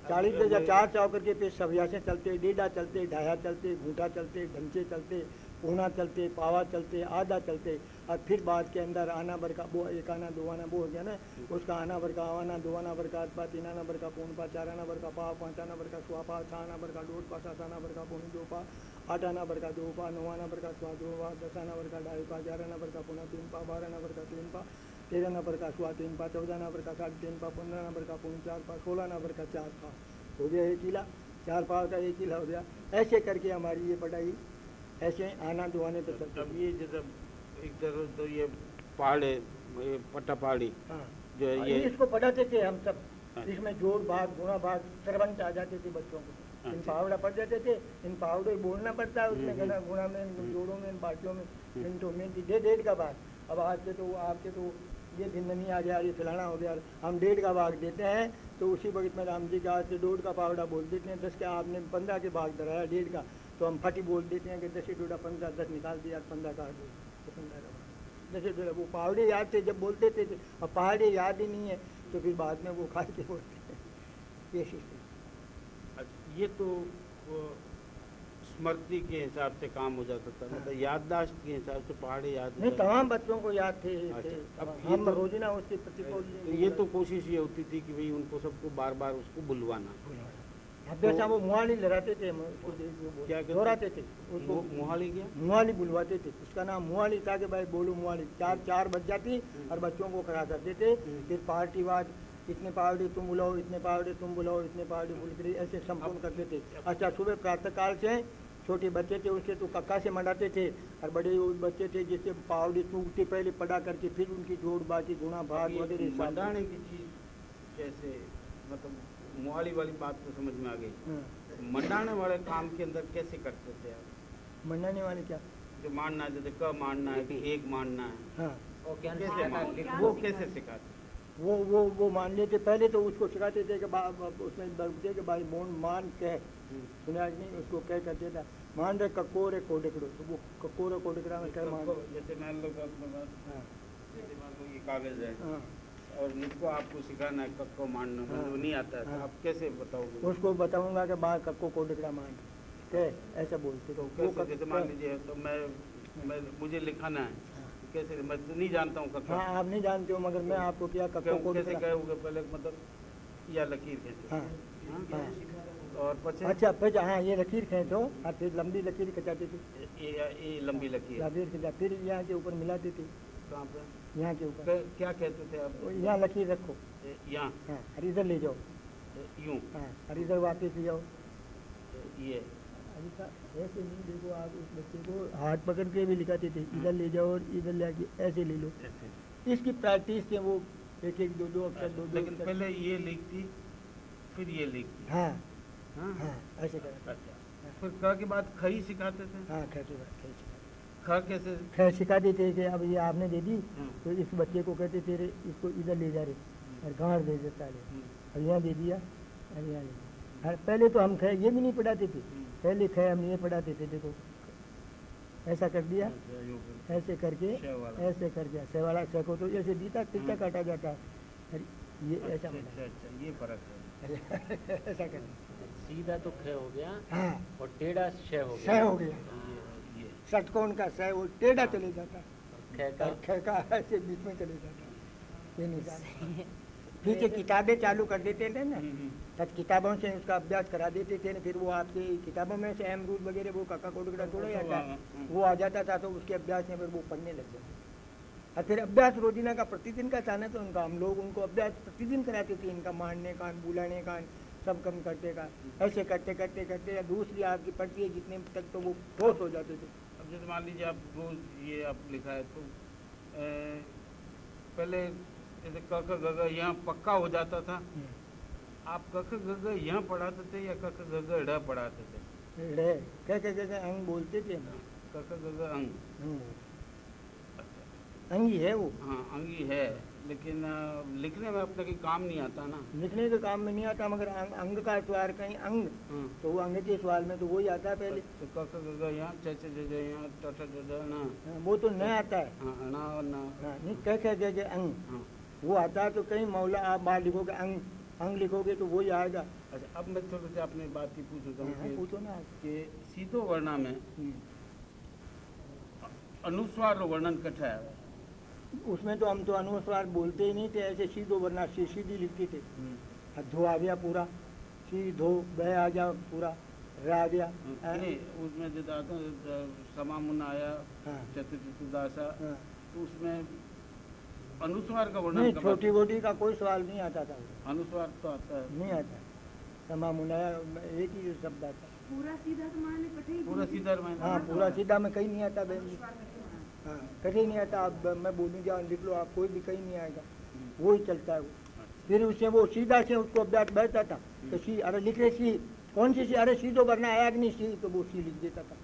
चालीस से चार चाव करके फिर सव्यासे चलते डेढ़ा चलते ढाया चलते घूटा चलते ढंचे चलते पूना चलते पावा चलते आधा चलते और फिर बाद के अंदर आना भर का वो एक आना दो आना वो हो गया ना उसका आना भर का आना दो आना भर का पा तीन आना भर का पौन पा चार आना भर का पा पाँच आना भर का सुहा पा छः आना भर का डोट पा सात आना भर का पौनी दो पा आठ आना भर का दो पा नौ आना भर का सुहा दो पा दस आना भर का ढाई पा ग्यारह आना भर का पौना तीन पा बारह आना भर का तीन पा तेरह नंबर का सुहा तीन पा चौदह नंबर का साढ़े तीन पा पंद्रह नंबर का पौन चार पा सोलह नंबर का चार पा। हो गया एक किला चार पाव का एक किला हो गया। ऐसे करके हमारी ये पढ़ाई ऐसे आना दुआने पे चलता अब ये जैसे एक तरह तो ये पहाड़े पट्टा पहाड़ी हाँ। जो है ये ये इसको पढ़ाते थे हम सब। अच्छा। इसमें जोड़ भाग गुणा भाग सरबंच आ जाते थे बच्चों को। इन। पावड़ा पढ़ जाते थे इन पावड़े बोलना पड़ता है उसमें हम्म, गुणा में इन जोड़ों में इन बाटियों में हम्म। मिनटों में डेढ़ डेढ़ का भाग। अब आज के तो आपके तो ये भिन्ननी आ गया ये फलाना हो गया। हम डेढ़ का भाग देते हैं तो उसी वक्त में राम जी का डोढ़ का पावड़ा बोल देते हैं दस के आपने पंद्रह के भाग धराया डेढ़ का। तो हम फटी बोल देते हैं कि दस ही डोड़ा पंद्रह दस निकाल दिया पंद्रह का तो पंद्रह का जो है वो पहाड़े याद थे जब बोलते थे अब पहाड़े याद ही नहीं है तो फिर बाद में वो खा के बोलते हैं। ये सिस्टम अच्छा, ये तो स्मृति के हिसाब से काम हो जाता था मतलब याददाश्त के हिसाब से पहाड़ी याद नहीं तमाम बच्चों को याद थे अच्छा, थे अब ये हम तो- रोजिना उसके प्रतिकोल तो ये तो कोशिश ये होती थी कि भाई उनको सबको बार बार उसको बुलवाना। अभ्यासा वो मुहाली लहराते थे क्या दोहराते थे। उसको मोहाली गया मुहाली बुलवाते थे। उसका नाम मुहाली था कि भाई बोलो मुहाली चार चार बज जाती और बच्चों को खड़ा करते थे हम्म। फिर पार्टीवाद इतने पावड़े तुम बुलाओ इतने पावड़े तुम बुलाओ इतने पावड़े बुल ऐसे संपूर्ण करते थे अच्छा सुबह प्रातः काल से छोटे बच्चे थे उसके तो कक्का से मंडाते थे। और बड़े वो बच्चे थे जिससे पावड़ी टूटती पहले पड़ा करके फिर उनकी जोड़ बाकी गुणा भाग वगैरह मंडाने की चीज़ कैसे मतलब मुहाली वाली बात तो समझ में आ गई। हाँ, मंडाने वाले काम के अंदर कैसे करते थे आप? मंडाने वाले क्या? जो मानना है जैसे क मानना है कि एक मानना है। हाँ। वो कैसे सिखाता वो कैसे सिखाते? वो वो वो मान लेते पहले तो उसको सिखाते थे कि उसमें कि भाई मोन मान कह। सुना नहीं उसको कह करते था। रहे ककोर है तो वो ककोर है कोडकड़ा में मान कक्को- जैसे मान लो कि हाँ। जैसे मान लो ये कागज़ है। हाँ। और मुझको आपको सिखाना है कक्को मानना हाँ। मुझे नहीं आता है तो हाँ। आप कैसे बताओगे? उसको बताऊँगा कि बाहर कक्को कोडकड़ा मान कह ऐसा बोलते तो वो कैसे जैसे मान लीजिए तो मैं मैं मुझे लिखाना है हाँ। कैसे मैं तो नहीं जानता हूँ कक्का। हाँ आप नहीं जानते हो मगर मैं आपको क्या कक्को क्यों- कैसे कहोगे? पहले मतलब या लकीर कैसे? हाँ। और अच्छा फिर हाँ ये लकीर खींचो और फिर लंबी लकीर खिंचाते थे। ये ये लंबी लकीर। लकीर खिंचा फिर यहाँ के ऊपर मिलाते थे। कहाँ पे यहाँ के ऊपर। क्या कहते थे आप? यहाँ लकीर रखो। यहाँ। हाँ और इधर ले जाओ। यूँ। हाँ और इधर वापस ले जाओ। ये। ऐसे नहीं देखो आप उस बच्चे को हाथ पकड़ के भी लिखाते थे इधर ले जाओ और इधर ले आके ऐसे ले लो। इसकी प्रैक्टिस से वो एक एक दो दो अक्षर दो दो लेकिन पहले ये लिखती फिर ये लिखती। हाँ। ऐसे करा अच्छा। फिर क के बाद खई सिखाते थे? हाँ खैर खैर ख कैसे? खैर सिखा देते कि अब ये आपने दे दी तो इस बच्चे को कहते थे इसको इधर ले जा रे और गांड दे देता रे हम्म, अब यहाँ दे दिया अब यहाँ ले दिया। पहले तो हम खैर ये भी नहीं पढ़ाते थे। पहले खैर हम ये पढ़ाते थे देखो। ऐसा कर दिया अच्छा। ऐसे करके। ऐसे करके छह वाला छह को तो ऐसे दीता टिक्का। काटा जाता। है ये ऐसा अच्छा अच्छा ये फ़र्क है। ऐसा कर सीधा तो ख हो गया हाँ। और टेढ़ा श हो गया। हो गया। षटकोण का सह वो टेढ़ा चले जाता। और ख का? ऐसे बीच में चले जाता। ये निशान पीछे किताबें चालू कर देते थे ना। हम्म, हम्म। तब किताबों से उसका अभ्यास करा देते थे ना फिर वो आपकी किताबों में से अमरूद वगैरह वो काका कोटकड़ा थोड़ा ही आता वो आ जाता था तो उसके अभ्यास में फिर वो पढ़ने लग जाते। और फिर अभ्यास रोजीना का प्रतिदिन का था ना तो उनका हम लोग उनको अभ्यास प्रतिदिन कराते थे। इनका मारने का बुलाने का सब कम करते का ऐसे करते करते करते या दूसरी आपकी पड़ती है जितने तक तो वो ठोस हो जाते थे। अब जैसे मान लीजिए आप रोज ये आप लिखा है तो ए, पहले जैसे क ख ग यहाँ पक्का हो जाता था। आप क ख ग यहाँ पढ़ाते थे या क ख ग ढ पढ़ाते थे? कह कह कह अंग बोलते थे हम क ख ग अंग। हम्म। अंग है वो। हाँ अंगी है। लेकिन लिखने में अपने के काम नहीं आता ना। लिखने के काम में नहीं आता मगर अंग, अंग का स्वर कहीं अंग हाँ। तो वो अंग के सवाल में तो वही आता है पहले। तो क हाँ, वो तो न आता है। हाँ हाँ, नहीं कह कह के अंग। हाँ। वो आता है तो कहीं मौला आप बाहर लिखोगे अंग अंग लिखोगे तो वही आएगा। अच्छा अब मैं थोड़ा सा अपनी बात ही पूछता हूँ हाँ, पूछो ना। कि सीधो वर्णा में हम्म। अनुस्वार वर्णन कठा है। उसमें तो हम तो अनुस्वार बोलते ही नहीं थे ऐसे सीधो वरना सी सीधी लिखते थे। धो आ गया पूरा सी धो बह आ गया पूरा र आ गया। हाँ, उसमें जो समा मुन आया हाँ। चतुर्दासा हाँ। तो उसमें अनुस्वार का वर्णन नहीं छोटी बोटी का कोई सवाल नहीं आता था? अनुस्वार तो आता है। नहीं आता। समा मुनाया एक ही शब्द आता पूरा सीधा तो पूरा सीधा हाँ पूरा सीधा में कहीं नहीं आता बहन जी कहीं नहीं आता आप मैं बोलूँ जाओ लिख लो आप कोई भी कहीं नहीं आएगा। वो ही चलता है वो। फिर उससे वो सीधा से उसको अभ्यास बैठता था। तो सी अरे लिख रहे सी कौन सी सी? अरे सीधो भरना आया कि नहीं सी तो वो सी लिख देता था।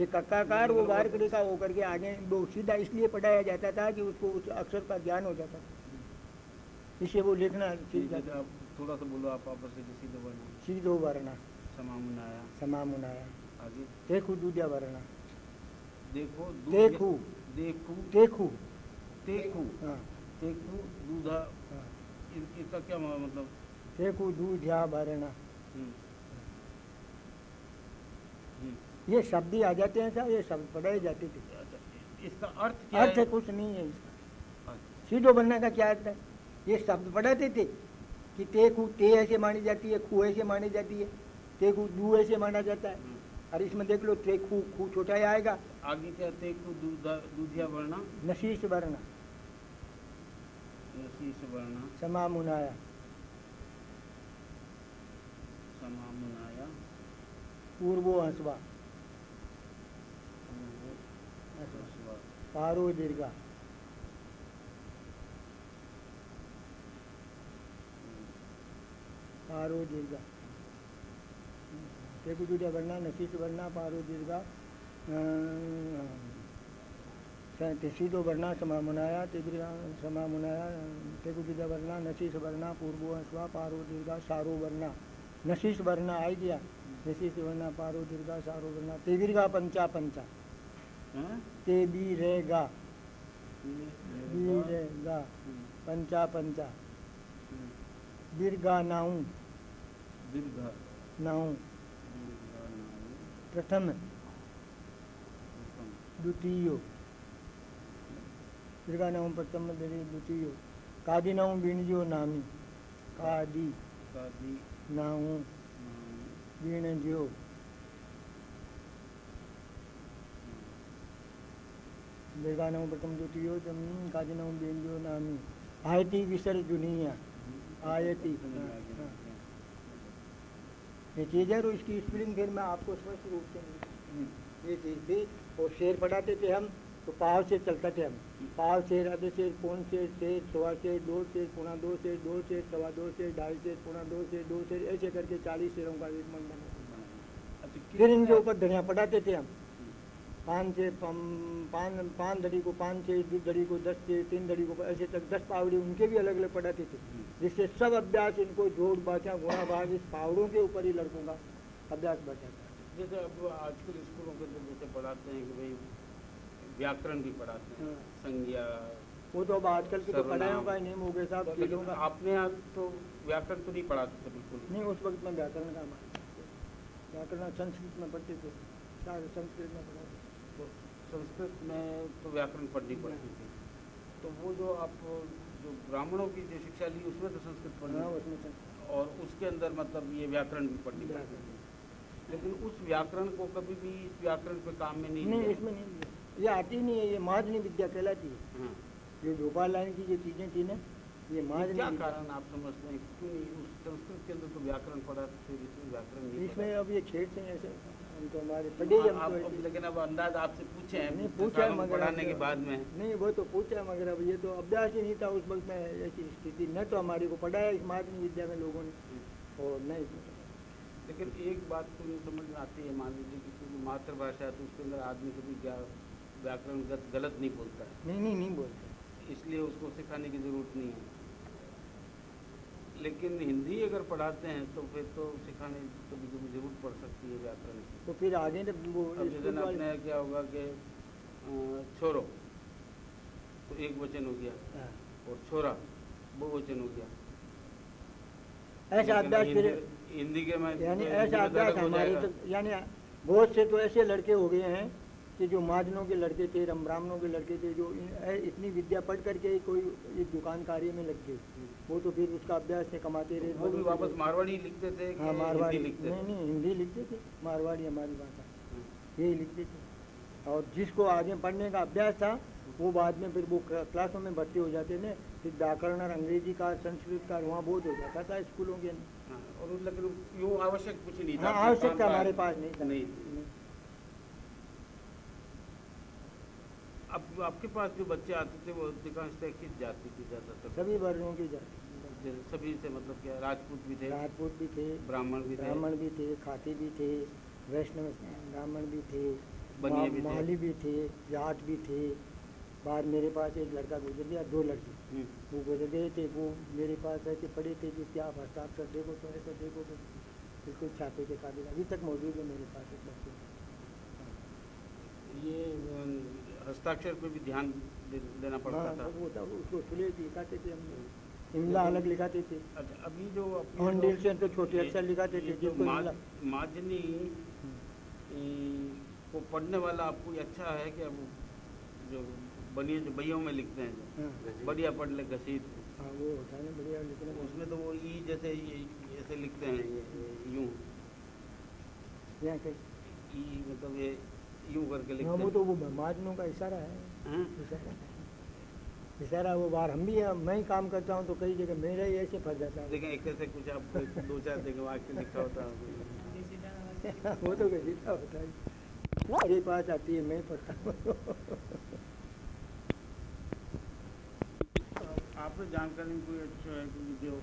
ये कक्काकार वो बाहर करे का वो करके आगे वो सीधा इसलिए पढ़ाया जाता था कि उसको उस अक्षर का ज्ञान हो जाता था। इससे वो लिखना सीख जाता तो थोड़ा सा बोलो आप आपस से सीधो वर्णन। सीधो भरना समा मुन आया समा आगे। देखू दूधिया भरना देखो देखू। देखू देखू। देखू हाँ। देखू दूधा हाँ। इसका क्या मतलब? देखू दूधिया भरना। हम्म। हम्म। ये शब्द ही आ जाते हैं साहब ये शब्द पढ़ाए जाते थे। इसका अर्थ क्या अर्थ है? कुछ नहीं है इसका। अच्छा, सीधो बनने का क्या अर्थ है? ये शब्द पढ़ाते थे कि ते कु ते ऐसे मानी जाती है खू ऐसे मानी जाती है ते कु दू ऐसे माना जाता है। अरे इसमें देख लो ते खू खू छोटा ही आएगा। आगे क्या ते खू दूधिया वर्णा? नशीष वर्णा। नशीष वर्णा। समा मुनाया समा मुनाया पूर्वो हंसवा। पारो दीर्घा। हम्म। पारो दीर्घा। तेगु जुड़िया वर्णा नशीस वर्णा पारो दीर्घा सीधो वर्णा समा मुनाया तिग्रिया समा मुनाया तेगु जुड़िया वर्णा नशीस वर्णा पूर्वो स्वा पारो दीर्घा सारो वर्णा नशीस वर्णा आई गया नशीस वर्णा पारो दीर्घा सारो वर्णा तेगिरगा पंचा पंचा। हाँ? ते बी रे गा? बी रे पंचा पंचा। दीर्घा नाऊ। दीर्घ नाऊ। प्रथम द्वितीय दीर्घा नाऊ प्रथम द्वितीय कादी नाऊ बीणजियो नामी कादी नाऊ बीणजियो दीर्घा नाऊ प्रथम द्वितीय कादी नाऊ बीणजियो नामी आयती विसर दुनिया आयती। ये चीज़ है और इसकी स्पेलिंग फिर मैं आपको स्पष्ट रूप से ये चीज़ थी। और शेर पटाते थे हम तो पाव से चलते थे हम। पाव शेर आधे शेर पौन शेर शेर सवा शेर दो शेर पुणा दो शेर दो शेर सवा दो शेर ढाई शेर पुणा दो शेर दो शेर ऐसे करके चालीस शेरों का एक मन बना अच्छा फिर इनके ऊपर धनिया पटाते थे हम। पाँच से पम- पाँच पाँच धड़ी को पाँच से दो धड़ी को दस से तीन धड़ी को ऐसे तक दस पावड़ी उनके भी अलग अलग पढ़ाते थे। जिससे सब अभ्यास इनको जोड़ बाचा गुणा भाग इस पावड़ों के ऊपर ही लड़कों का अभ्यास बचा था। जैसे अब आजकल स्कूलों के अंदर जैसे पढ़ाते हैं कि भाई व्याकरण भी पढ़ाते हैं हाँ। संज्ञा वो तो अब आजकल की तो। पढ़ाइयों का नियम हो गया साहब चीज़ों लेकिन का। आपने यहाँ तो व्याकरण तो नहीं पढ़ाते थे बिल्कुल। नहीं उस वक्त में व्याकरण का व्याकरण संस्कृत में पढ़ते थे संस्कृत में पढ़ा तो संस्कृत में तो व्याकरण पढ़नी पड़ती थी। तो वो जो आप जो ब्राह्मणों की जो शिक्षा ली उसमें तो संस्कृत पढ़नी हाँ उसमें और उसके अंदर मतलब ये व्याकरण भी पढ़नी पड़ती थी। लेकिन उस व्याकरण को कभी भी इस व्याकरण पे काम में नहीं नहीं इसमें नहीं ये आती नहीं है ये मादनी विद्या कहलाती है। हाँ। जो गोपाल लाइन की जो चीज़ें थी ना ये मादनी क्या कारण आप समझते हैं? क्यों नहीं? उस संस्कृत के अंदर तो व्याकरण पढ़ा फिर इसमें व्याकरण नहीं इसमें अब ये खेल से ऐसे तो हमारे पढ़े हाँ, तो लेकिन अब अंदाज आपसे पूछे हैं नहीं पूछा है मगर पढ़ाने के तो- बाद में। नहीं वो तो पूछा है मगर अब ये तो अभ्यास ही नहीं था उस वक्त में ऐसी स्थिति न तो हमारे को पढ़ाया इस मादनी विद्या में लोगों ने और न इसमें लेकिन एक बात तो नहीं समझ में आती है मान लीजिए कि क्योंकि मातृभाषा है तो उसके अंदर आदमी कभी क्या व्याकरण गत गलत नहीं बोलता है। नहीं नहीं नहीं बोलते। इसलिए उसको सिखाने की ज़रूरत नहीं है। लेकिन हिंदी अगर पढ़ाते हैं तो फिर तो सिखाने की कभी कभी ज़रूरत पड़ सकती है व्याकरण की तो फिर आगे अपने क्या होगा कि छोरो तो एक वचन हो गया। हाँ। और छोरा वो वचन हो गया। ऐसा अभ्यास फिर हिंदी- हिंदी के में यानी ऐसा अभ्यास हमारे तो यानी बहुत से तो ऐसे लड़के हो गए हैं कि जो महाजनों के लड़के थे रम ब्राह्मणों के लड़के थे जो इतनी विद्या पढ़ करके कोई एक दुकान कार्य में लग गए। वो तो फिर उसका अभ्यास से कमाते रहे वो भी वापस मारवाड़ी लिखते थे हाँ मारवाड़ी लिखते नहीं नहीं हिंदी लिखते थे। मारवाड़ी हमारी भाषा। यही लिखते थे। और जिसको आगे पढ़ने का अभ्यास था वो बाद में फिर वो क्लासों में भर्ती हो जाते थे। फिर व्याकरण और अंग्रेज़ी का संस्कृत का वहाँ बहुत हो जाता था स्कूलों के अंदर। हाँ, और आवश्यक कुछ नहीं था। हाँ आवश्यकता हमारे पास नहीं था। नहीं अब आपके पास जो बच्चे आते थे वो अधिकांशतः किस जाति की ज़्यादातर सभी वर्णों की जाति। सभी से मतलब क्या राजपूत भी थे राजपूत भी थे ब्राह्मण भी थे। ब्राह्मण भी थे खाती भी थे वैष्णव ब्राह्मण भी थे बनिए भी थे। माली भी थे जाट भी थे। बाद मेरे पास एक लड़का गुजर गया दो लड़के। हम्म, वो गुजर गए थे वो मेरे पास ऐसे पड़े थे जिसके आप हस्ताक्षर देखो तो ऐसा देखो तो बिल्कुल छापे के काबिल। अभी तक मौजूद है मेरे पास एक लड़के ये हस्ताक्षर पे भी ध्यान दे, देना पड़ता हाँ था। वो था उसको सुले लिखाते थे हम इमला अलग लिखाते थे। अच्छा अभी जो अपने ऑन लोग- डील से तो छोटे अक्षर लिखाते थे जो माजनी को पढ़ने वाला आपको अच्छा है कि अब जो बनिए जो बइयों में लिखते हैं। हाँ। बढ़िया पढ़ ले घसीट। हाँ वो होता है बढ़िया उसमें तो वो ई जैसे ये ऐसे लिखते हैं ये, ई मतलब ये यूँ करके लिखते हाँ, हैं वो तो वो महाजनों का इशारा है। हाँ। इशारा वो बार हम भी मैं ही काम करता हूँ तो कई जगह मेरा ही ऐसे फंस जाता है। लेकिन एक तरह से कुछ आप दो चार जगह वाक्य लिखा होता है। वो तो गजीता होता है। मेरे पास आती है मैं पढ़ता हूँ। आपको जानकारी कोई अच्छा है कि जो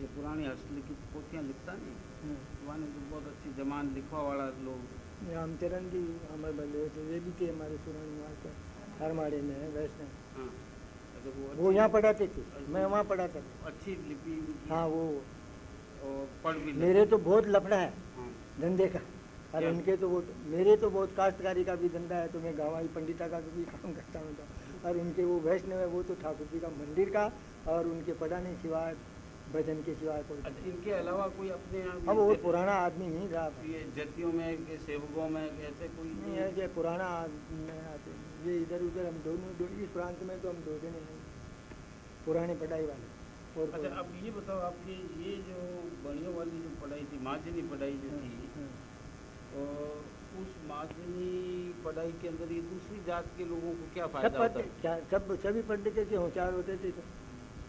ये पुरानी हस्तलिखित पोथियाँ लिखता नहीं? वहाँ ने तो बहुत अच्छी जमान लिखवा वाला लोग रामचरण जी अमर बंधु थे वे भी थे हमारे सुरन निवास हरमाड़े में है वैष्णव। हाँ। अगर वो वो यहाँ पढ़ाते थे। मैं वहाँ पढ़ाता था। अच्छी लिपि हाँ वो पढ़ भी मेरे तो बहुत लफड़ा है हाँ। धंधे का। और उनके तो वो मेरे तो बहुत काश्तकारी का भी धंधा है तो मैं गवाही पंडिता का भी काम करता हूँ तो। और उनके वो वैष्णव है वो तो ठाकुर जी का मंदिर का और उनके पढ़ाने सिवाय भजन के सिवाय कोई अच्छा इनके अलावा कोई अपने यहाँ अब वो पुराना आदमी नहीं था। ये जतियों में ये सेवकों में ऐसे कोई नहीं है कि पुराना आदमी आते। ये इधर उधर हम दोनों दो, इस प्रांत में तो हम दो जने नहीं पुरानी पढ़ाई वाले। और अच्छा अब ये बताओ आपकी ये जो बड़ियों वाली जो पढ़ाई थी माजनी पढ़ाई जो थी हाँ, उस माजनी पढ़ाई के अंदर ये दूसरी जात के लोगों को क्या फ़ायदा होता? क्या- सब सभी पढ़ते थे कि होशियार होते थे। तो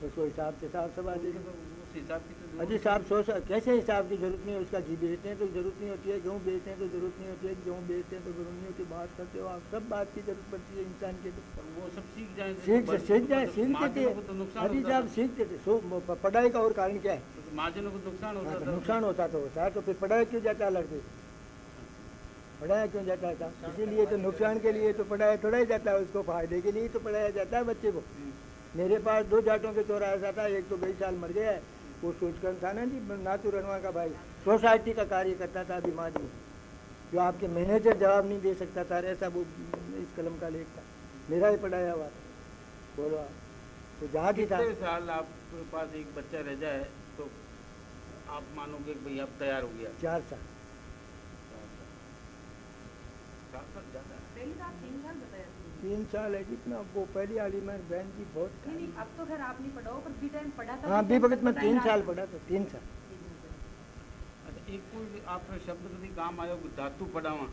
उसको हिसाब से साफ़ सब की तो अजी साहब सौ कैसे हिसाब की ज़रूरत नहीं है? उसका घी बेचते हैं तो ज़रूरत नहीं होती है गेहूँ बेचते हैं तो ज़रूरत नहीं होती है गेहूँ बेचते हैं तो ज़रूरत नहीं होती बात करते हो आप सब बात की ज़रूरत पड़ती है इंसान के तो वो सब सीख जाए सीख सीख जाए तो थे नुकसान अजी साहब था। सीखते थे सो पढ़ाई का और कारण क्या है? तो को नुकसान हाँ, होता तो नुकसान होता तो होता है तो फिर पढ़ाई क्यों जाता है लड़के पढ़ाया क्यों जाता था इसीलिए तो नुकसान के लिए तो पढ़ाया थोड़ा ही जाता है उसको फ़ायदे के लिए तो पढ़ाया जाता है बच्चे को। हम्म। मेरे पास दो जाटों के चौराहा था एक तो गई साल मर गया है वो सोचकर था ना जी नातू रनवा का भाई सोसाइटी का कार्य करता था बीमारी में जो आपके मैनेजर जवाब नहीं दे सकता था ऐसा वो इस कलम का लेख था। मेरा ही पढ़ाया हुआ था। बोलो आप। तो जहाँ की था। साल आपके पास एक बच्चा रह जाए तो आप मानोगे भाई अब तैयार हो गया? चार साल। चार साल। ज़्यादा? आप तीन साल है जितना वो पहली वाली में बहन जी बहुत नहीं नहीं अब तो खैर आप नहीं पढ़ाओ पर बी टाइम पढ़ा था हाँ तो बी भगत में तीन साल पढ़ा था तीन साल। अच्छा एक कोई आपने शब्द कभी काम आयो कि धातु पढ़ावा।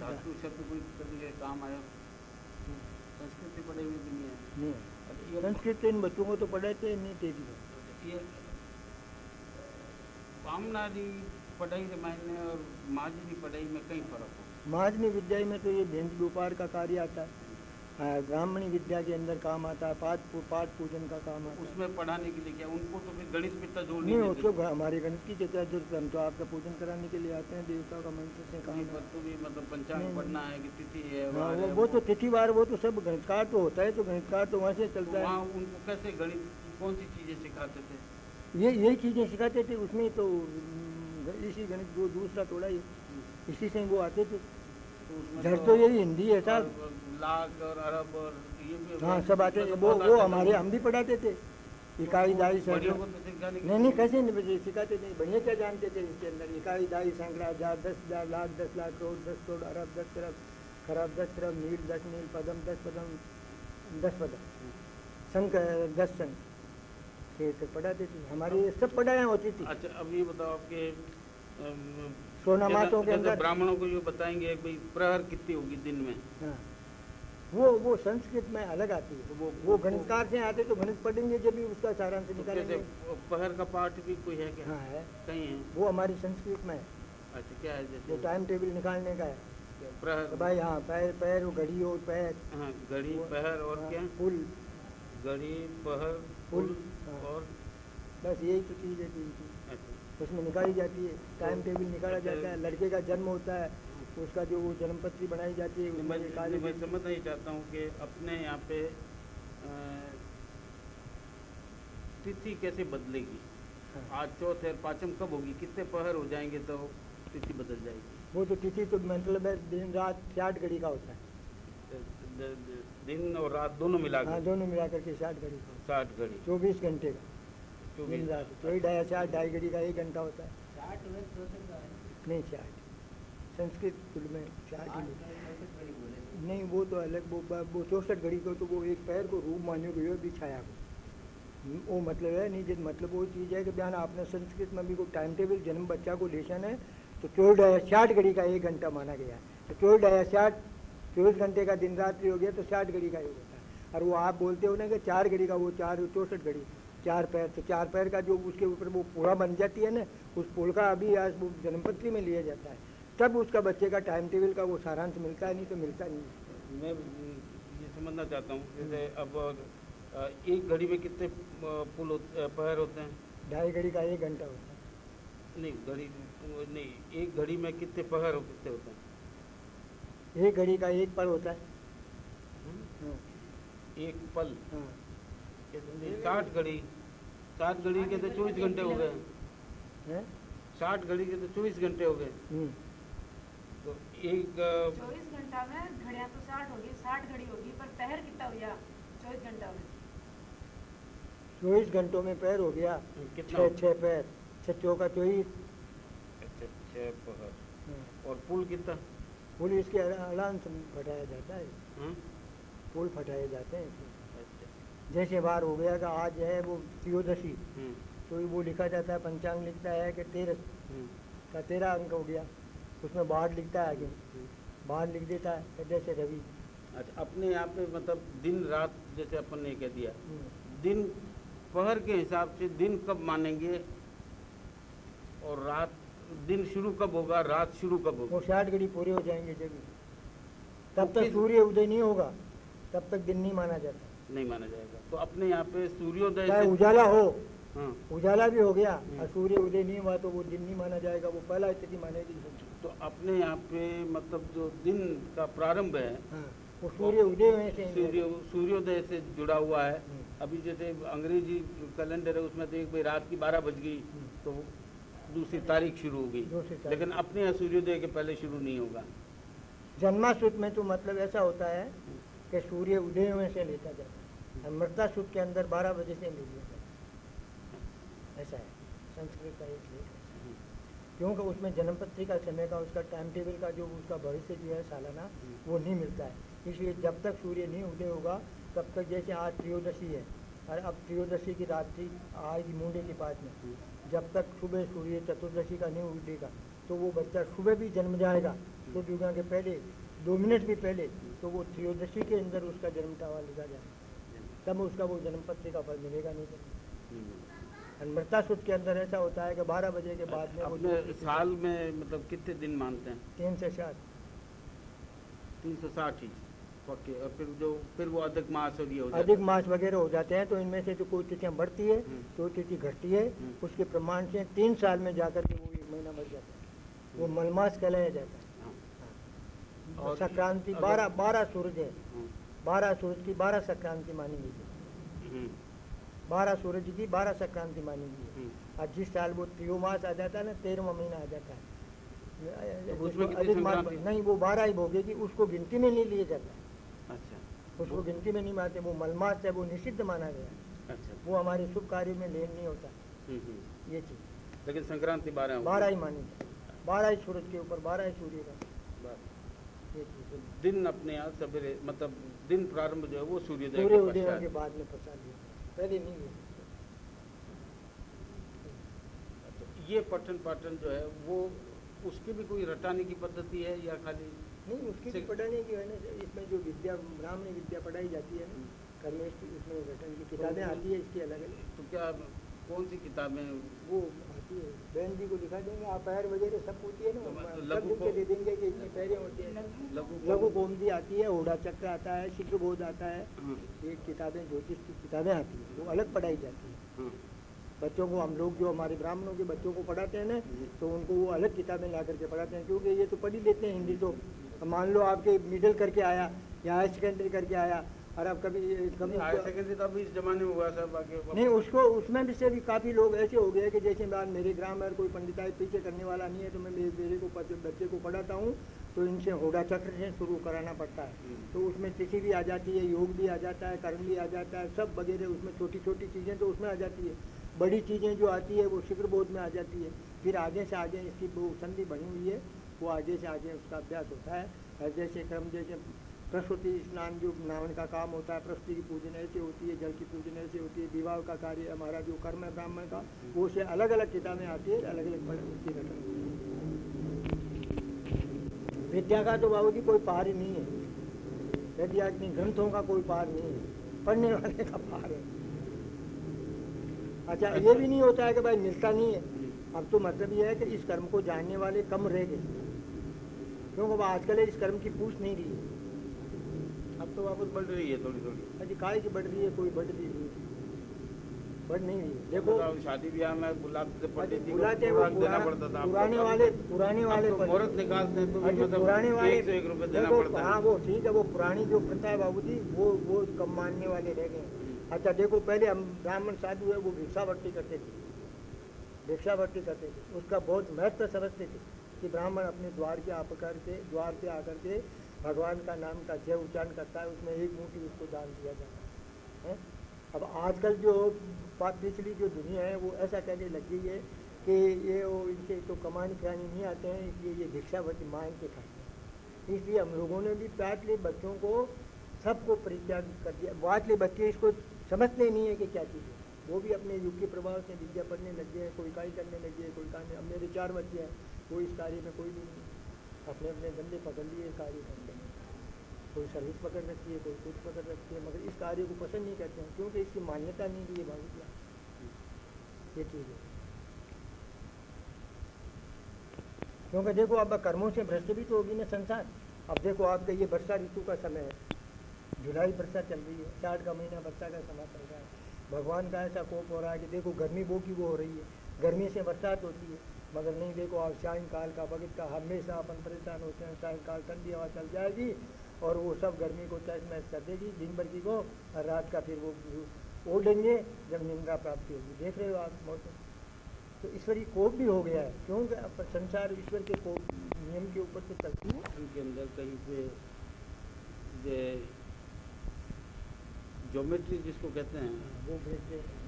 धातु शब्द कोई कभी काम आयो। संस्कृत से पढ़े हुए है? नहीं। अच्छा, ये- संस्कृत इन बच्चों को तो पढ़ाते नहीं तेज़ी में ये पामनारी पढ़ाई के मायने और माजरी पढ़ाई में कई फ़र्क हो? महाजनी विद्या में तो ये भेंज व्यापार का कार्य आता है। हाँ, ब्राह्मणी विद्या के अंदर काम आता है पाठ पाठ पूजन का काम आता है। उसमें पढ़ाने के लिए क्या? उनको तो फिर गणित में इतना जोड़ नहीं उसको हमारे गणित की क्या ज़रूरत है हम तो आपका पूजन कराने के लिए आते हैं देवता का मंत्र से काम तो भी मतलब पंचांग पढ़ना है कि तिथि है हाँ वो वो तो तिथिवार वो तो सब गणितकार तो होता है तो गणितकार तो वहाँ से तो चलता है। उनको कैसे गणित कौन सी चीज़ें सिखाते थे? ये यही चीज़ें सिखाते थे उसमें तो इसी गणित वो दूसरा थोड़ा ही इसी से वो आते थे। तो उसमें जड़ तो यही हिंदी है साहब। लाख और अरब और ये हाँ सब आते थे। मतलब वो वो हमारे हम भी पढ़ाते थे। इकाई दाई संख्या तो नहीं नहीं कैसे नहीं सिखाते थे? बढ़िया क्या जानते थे इसके अंदर? इकाई दाई सैकड़ा हज़ार दस हज़ार लाख दस लाख करोड़ दस करोड़ अरब दस अरब खराब दस अरब मील दस मील पदम दस पदम दस पदम। संख दस संख ये तो पढ़ाते थे। हमारे ये सब पढ़ाया होती थी। अच्छा अब ये बताओ आपके सोना मातों के अंदर ब्राह्मणों को ये बताएँगे भाई प्रहर कितनी होगी दिन में? हाँ। वो वो संस्कृत में अलग आती है। वो वो गणितकार से आते तो गणित पढ़ेंगे जब भी उसका सारांश तो निकालेंगे। पहर का पाठ भी कोई है क्या? हाँ है। कहीं है? वो हमारी संस्कृत में है। अच्छा क्या है जो जैसे टाइम टेबल निकालने का है। तो प्रहर? भाई हाँ पैर पैर वो घड़ी और पैर। हाँ घड़ी वो- पहर और हाँ, क्या? फुल। घड़ी पहर फुल। और बस यही तो चीज़ है चीज़ अच्छा। उसमें निकाली जाती है। टाइम टेबल निकाला जाता है लड़के का जन्म होता है उसका जो वो जन्म पत्री बनाई जाती है मैं समझना ही चाहता हूँ कि अपने यहाँ पे तिथि कैसे बदलेगी? हाँ। आज चौथ है पाचम कब होगी? कितने पहर हो जाएँगे तो तिथि बदल जाएगी? वो तो तिथि तो मतलब दिन रात चार घड़ी का होता है। दिन और रात दोनों मिला हाँ दोनों मिला करके साठ घड़ी का साठ घड़ी। चौबीस घंटे का। चौबीस। रात। ढाई साठ ढाई घड़ी का एक घंटा होता है। का नहीं साठ। संस्कृत कुल में बोले। नहीं वो तो अलग वो वो चौसठ घड़ी को तो वो एक पैर को रूप मान्यो गयो बिछाया को वो मतलब है नहीं जिस मतलब वो चीज़ है कि बयान आपने संस्कृत में भी कोई टाइम टेबल जन्म बच्चा को लेशन है तो चौबीस ढाई साठ घड़ी का एक घंटा माना गया है। तो चौबीस ढाई साठ चौबीस घंटे का दिन रात्रि हो गया तो साठ घड़ी का योग होता है। और वो आप बोलते हो ना कि चार घड़ी का वो चार चौसठ घड़ी। चार पैर तो चार पैर का जो उसके ऊपर वो पूरा बन जाती है ना उस पुल का अभी आज वो जन्मपत्री में लिया जाता है। तब उसका बच्चे का टाइम टेबल का वो सारांश मिलता है नहीं तो मिलता नहीं मैं ये समझना चाहता हूँ जैसे अब एक घड़ी में कितने पुल अ, होते हैं? ढाई घड़ी का एक घंटा होता है। नहीं घड़ी नहीं एक घड़ी में कितने पहर कितने होते हैं? एक घड़ी का एक पल होता है। हाँ, एक पल। हाँ। साठ घड़ी। साठ घड़ी के तो चौबीस घंटे हो गए। साठ घड़ी के तो चौबीस घंटे हो गए। हम्म। तो एक चौबीस घंटा में घड़िया तो साठ होगी साठ घड़ी होगी पर पहर कितना हो गया? चौबीस घंटा में। चौबीस घंटों में पैर हो गया। कितना? छः छः पैर छः चौका चौबीस। अच्छा छः पहर। हाँ। और पुल कितना? पुल इसके से फटाया जाता है। हाँ? पुल फटाए जाते हैं। इसमें। जैसे बार हो गया कि आज है वो त्रियोदशी हम्म, तो वो लिखा जाता है पंचांग लिखता है कि तेरह हम्म, का तेरह अंक हो गया। उसमें बाढ़ लिखता है आगे। हम्म। बाढ़ लिख देता है जैसे रवि। अच्छा अपने यहाँ पे मतलब दिन रात जैसे अपन ने कह दिया। हम्म। दिन पहर के हिसाब से दिन कब मानेंगे? और रात दिन शुरू कब होगा रात शुरू कब होगा? वो साठ घड़ी पूरे हो जाएँगे जब तब तो तक सूर्य उदय नहीं होगा तब तक दिन नहीं माना जाता। नहीं माना जाएगा। तो अपने यहाँ पे सूर्योदय उजाला हो हाँ। उजाला भी हो गया हम्म। और सूर्य उदय नहीं हुआ तो वो दिन नहीं माना जाएगा वो पहला स्थिति मानेगी तो अपने यहाँ पे मतलब जो दिन का प्रारंभ है हाँ वो सूर्य उदय से सूर्य सूर्योदय से जुड़ा हुआ है। हम्म। अभी जैसे अंग्रेज़ी कैलेंडर है उसमें तो एक भाई रात की बारह बज गई हम्म। तो दूसरी तारीख शुरू होगी लेकिन अपने यहाँ सूर्योदय के पहले शुरू नहीं होगा। जन्मासुत में तो मतलब ऐसा होता है कि सूर्य उदय होने से लेता जाता है। मृता सुत के अंदर बारह बजे से ले लिया जाता है। ऐसा है। संस्कृत का एक लेख क्योंकि उसमें जन्मपत्री का समय का उसका टाइम टेबल का जो उसका भविष्य जो है सालाना वो नहीं मिलता है। इसलिए जब तक सूर्य नहीं उदय होगा तब तक जैसे आज त्रियोदशी है और अब त्रियोदशी की रात्रि आज मुंडे के पास में। जब तक सुबह सूर्य चतुर्दशी का नहीं उठेगा तो वो बच्चा सुबह भी जन्म जाएगा। तो युगा के पहले दो मिनट भी पहले तो वो त्रियोदशी के अंदर उसका जन्म टावा लिखा जाएगा। तब उसका वो जन्मपत्री का फल मिलेगा नहीं। और मृता सुद के अंदर ऐसा होता है कि बारह बजे के बाद में अपने साल में मतलब कितने दिन मानते हैं? तीन से साठ। तीन सौ साठ ही। पक्के और फिर जो फिर वो अधिक मास और ये हो अधिक मास वगैरह हो जाते हैं तो इनमें से जो कोई तिथियाँ बढ़ती है हम्म। कोई तिथि घटती है। हम्म। उसके प्रमाण से तीन साल में जाकर के वो एक महीना बढ़ जाता है। वो मलमास कहलाया जाता है। हाँ। और संक्रांति बारह बारह सूरज है। हाँ, बारह सूरज की बारह संक्रांति मानी गई हम्म, बारह सूरज की बारह संक्रांति मानी गई हम्म। और जिस साल वो त्रियोमास आ जाता है ना तेरहवा महीना आ जाता है। तो नहीं वो बारह ही भोगेगी उसको गिनती में नहीं लिया जाता। अच्छा। उसको गिनती में नहीं मानते वो मलमास है वो निषिद्ध माना गया है। अच्छा। वो हमारे शुभ कार्य में लेन नहीं होता। हम्म, हम्म। ये चीज़। लेकिन संक्रांति बारह बारह ही मानी। बारह ही सूरज के ऊपर बारह ही सूर्य का। दिन अपने यहाँ सवेरे मतलब दिन प्रारंभ जो है वो सूर्योदय सूर्य के उदय के बाद में प्रसाद दिया। पहले नहीं हुआ। तो ये पठन पाठन जो है वो उसकी भी कोई रटाने की पद्धति है या खाली नहीं उसकी भी पढ़ाने की है ना इसमें जो विद्या ब्राह्मणी विद्या पढ़ाई जाती है ना कर्मेश की उसमें रटन की किताबें आती है इसकी अलग अलग। तो क्या कौन सी किताबें वो आती है। बहन जी को दिखा देंगे आप पैर वगैरह सब पूछिए ना तो सब लिख के दे देंगे कि इतनी पैरें होती है। लघु कोमती आती है ओढ़ा चक्र आता है शीघ्र बोध आता है हाँ, ये किताबें ज्योतिष की किताबें आती हैं वो अलग पढ़ाई जाती है। हाँ, बच्चों को हम लोग जो हमारे ब्राह्मणों के बच्चों को पढ़ाते हैं ना तो उनको वो अलग किताबें ला करके पढ़ाते हैं क्योंकि ये तो पढ़ ही लेते हैं हिंदी तो। मान लो आपके मिडिल करके आया या हायर सेकेंडरी करके आया और अब कभी कभी हायर सेकेंडरी तो अभी इस जमाने में हुआ सर बाकी नहीं उसको उसमें भी से भी काफ़ी लोग ऐसे हो गए कि जैसे बात मेरे ग्राम में कोई पंडित पंडिताई पीछे करने वाला नहीं है तो मैं मेरे को बच्चे बच्चे को पढ़ाता हूँ तो इनसे होड़ा चक्र से शुरू कराना पड़ता है। तो उसमें तिथि भी आ जाती है योग भी आ जाता है कर्म भी आ जाता है सब वगैरह उसमें छोटी छोटी चीज़ें तो उसमें आ जाती है। बड़ी चीज़ें जो आती है वो शीघ्र बोध में आ जाती है। फिर आगे से आगे इसकी वो संधि बनी हुई है, वो आगे से आगे उसका अभ्यास होता है। जैसे क्रम जैसे प्रसूति स्नान जो नावन का काम होता है, प्रसूति की पूजन ऐसे होती है, जल की पूजन ऐसे होती है, विवाह का कार्य, हमारा जो कर्म है ब्राह्मण का, वो से अलग अलग किताबें आती है अलग अलग उसकी है। विद्या का तो बाबू जी कोई पार ही नहीं है। विद्या ग्रंथों का कोई पार नहीं है। पढ़ने वाले का पार है। अच्छा ये भी नहीं होता है कि भाई मिलता नहीं है। अब तो मतलब ये है कि इस कर्म को जानने वाले कम रह गए। क्योंकि आजकल इस कर्म की पूछ नहीं रही है। अब तो वापस बढ़ रही है थोड़ी थोड़ी। अजी काय की बढ़ रही है कोई बढ़ रही नहीं। बढ़ नहीं रही है। देखो शादी ब्याह में बुलाते हैं देना पड़ता था पुराने वाले पुराने वाले तो मुहूर्त निकालते हैं तो मतलब पुराने वाले एक रुपए देना पड़ता हाँ। है वो ठीक है वो पुरानी जो प्रथा है बाबू जी वो वो कम मानने वाले रह गए। अच्छा देखो, पहले हम ब्राह्मण साधु है, वो भिक्षावृत्ति करते थे। भिक्षावृत्ति करते थे। उसका बहुत महत्व समझते थे कि ब्राह्मण अपने द्वार के आकर के, द्वार पे आकर के भगवान का नाम का जय उच्चारण करता है, उसमें एक मुट्ठी उसको दान दिया जाता है। अब आजकल जो पिछली जो दुनिया है, वो ऐसा कहने लग गई है कि ये वो इनसे तो कमाने खिलाने नहीं आते हैं, इसलिए ये भिक्षावृत्ति मांग के खाते हैं। इसलिए हम लोगों ने भी पाटले बच्चों को सबको परित्याग कर दिया। बाटले बच्चे इसको समझते नहीं है कि क्या चीज़ है। वो भी अपने युग के प्रभाव से विद्या पढ़ने लग गए कोई कार्य करने लग गए कोई कार्य अब मेरे चार बच्चे हैं, कोई इस कार्य में कोई भी नहीं अपने अपने धंधे पकड़ लिए कार्य करते हैं कोई सर्विस पकड़ रखी है, कोई कुछ पकड़ रखी है, मगर इस कार्य को पसंद नहीं करते हैं, क्योंकि इसकी मान्यता नहीं दी है बाबू जी। ये चीज़ है। क्योंकि देखो, अब कर्मों से भ्रष्ट भी तो होगी ना संसार। अब देखो, आपका ये वर्षा ऋतु का समय है। जुलाई वर्षा चल रही है चार का महीना वर्षा का समय चल रहा है। भगवान का ऐसा कोप हो रहा है कि देखो गर्मी वो की वो हो रही है। गर्मी से बरसात होती है, मगर नहीं देखो आप सायंकाल का वक्त का हमेशा अपन परेशान होते हैं, सायंकाल ठंडी हवा चल जाएगी और वो सब गर्मी को तहस महस कर देगी, दिन भर की को और रात का फिर वो ओढ़ लेंगे जब निंदा प्राप्ति होगी। देख रहे हो आप मौसम? तो ईश्वरी कोप भी हो गया है। क्योंकि संसार ईश्वर के कोप नियम के ऊपर तो चलती है। उनके अंदर कहीं जे ज्योमेट्री जिसको कहते हैं वो भेजते हैं।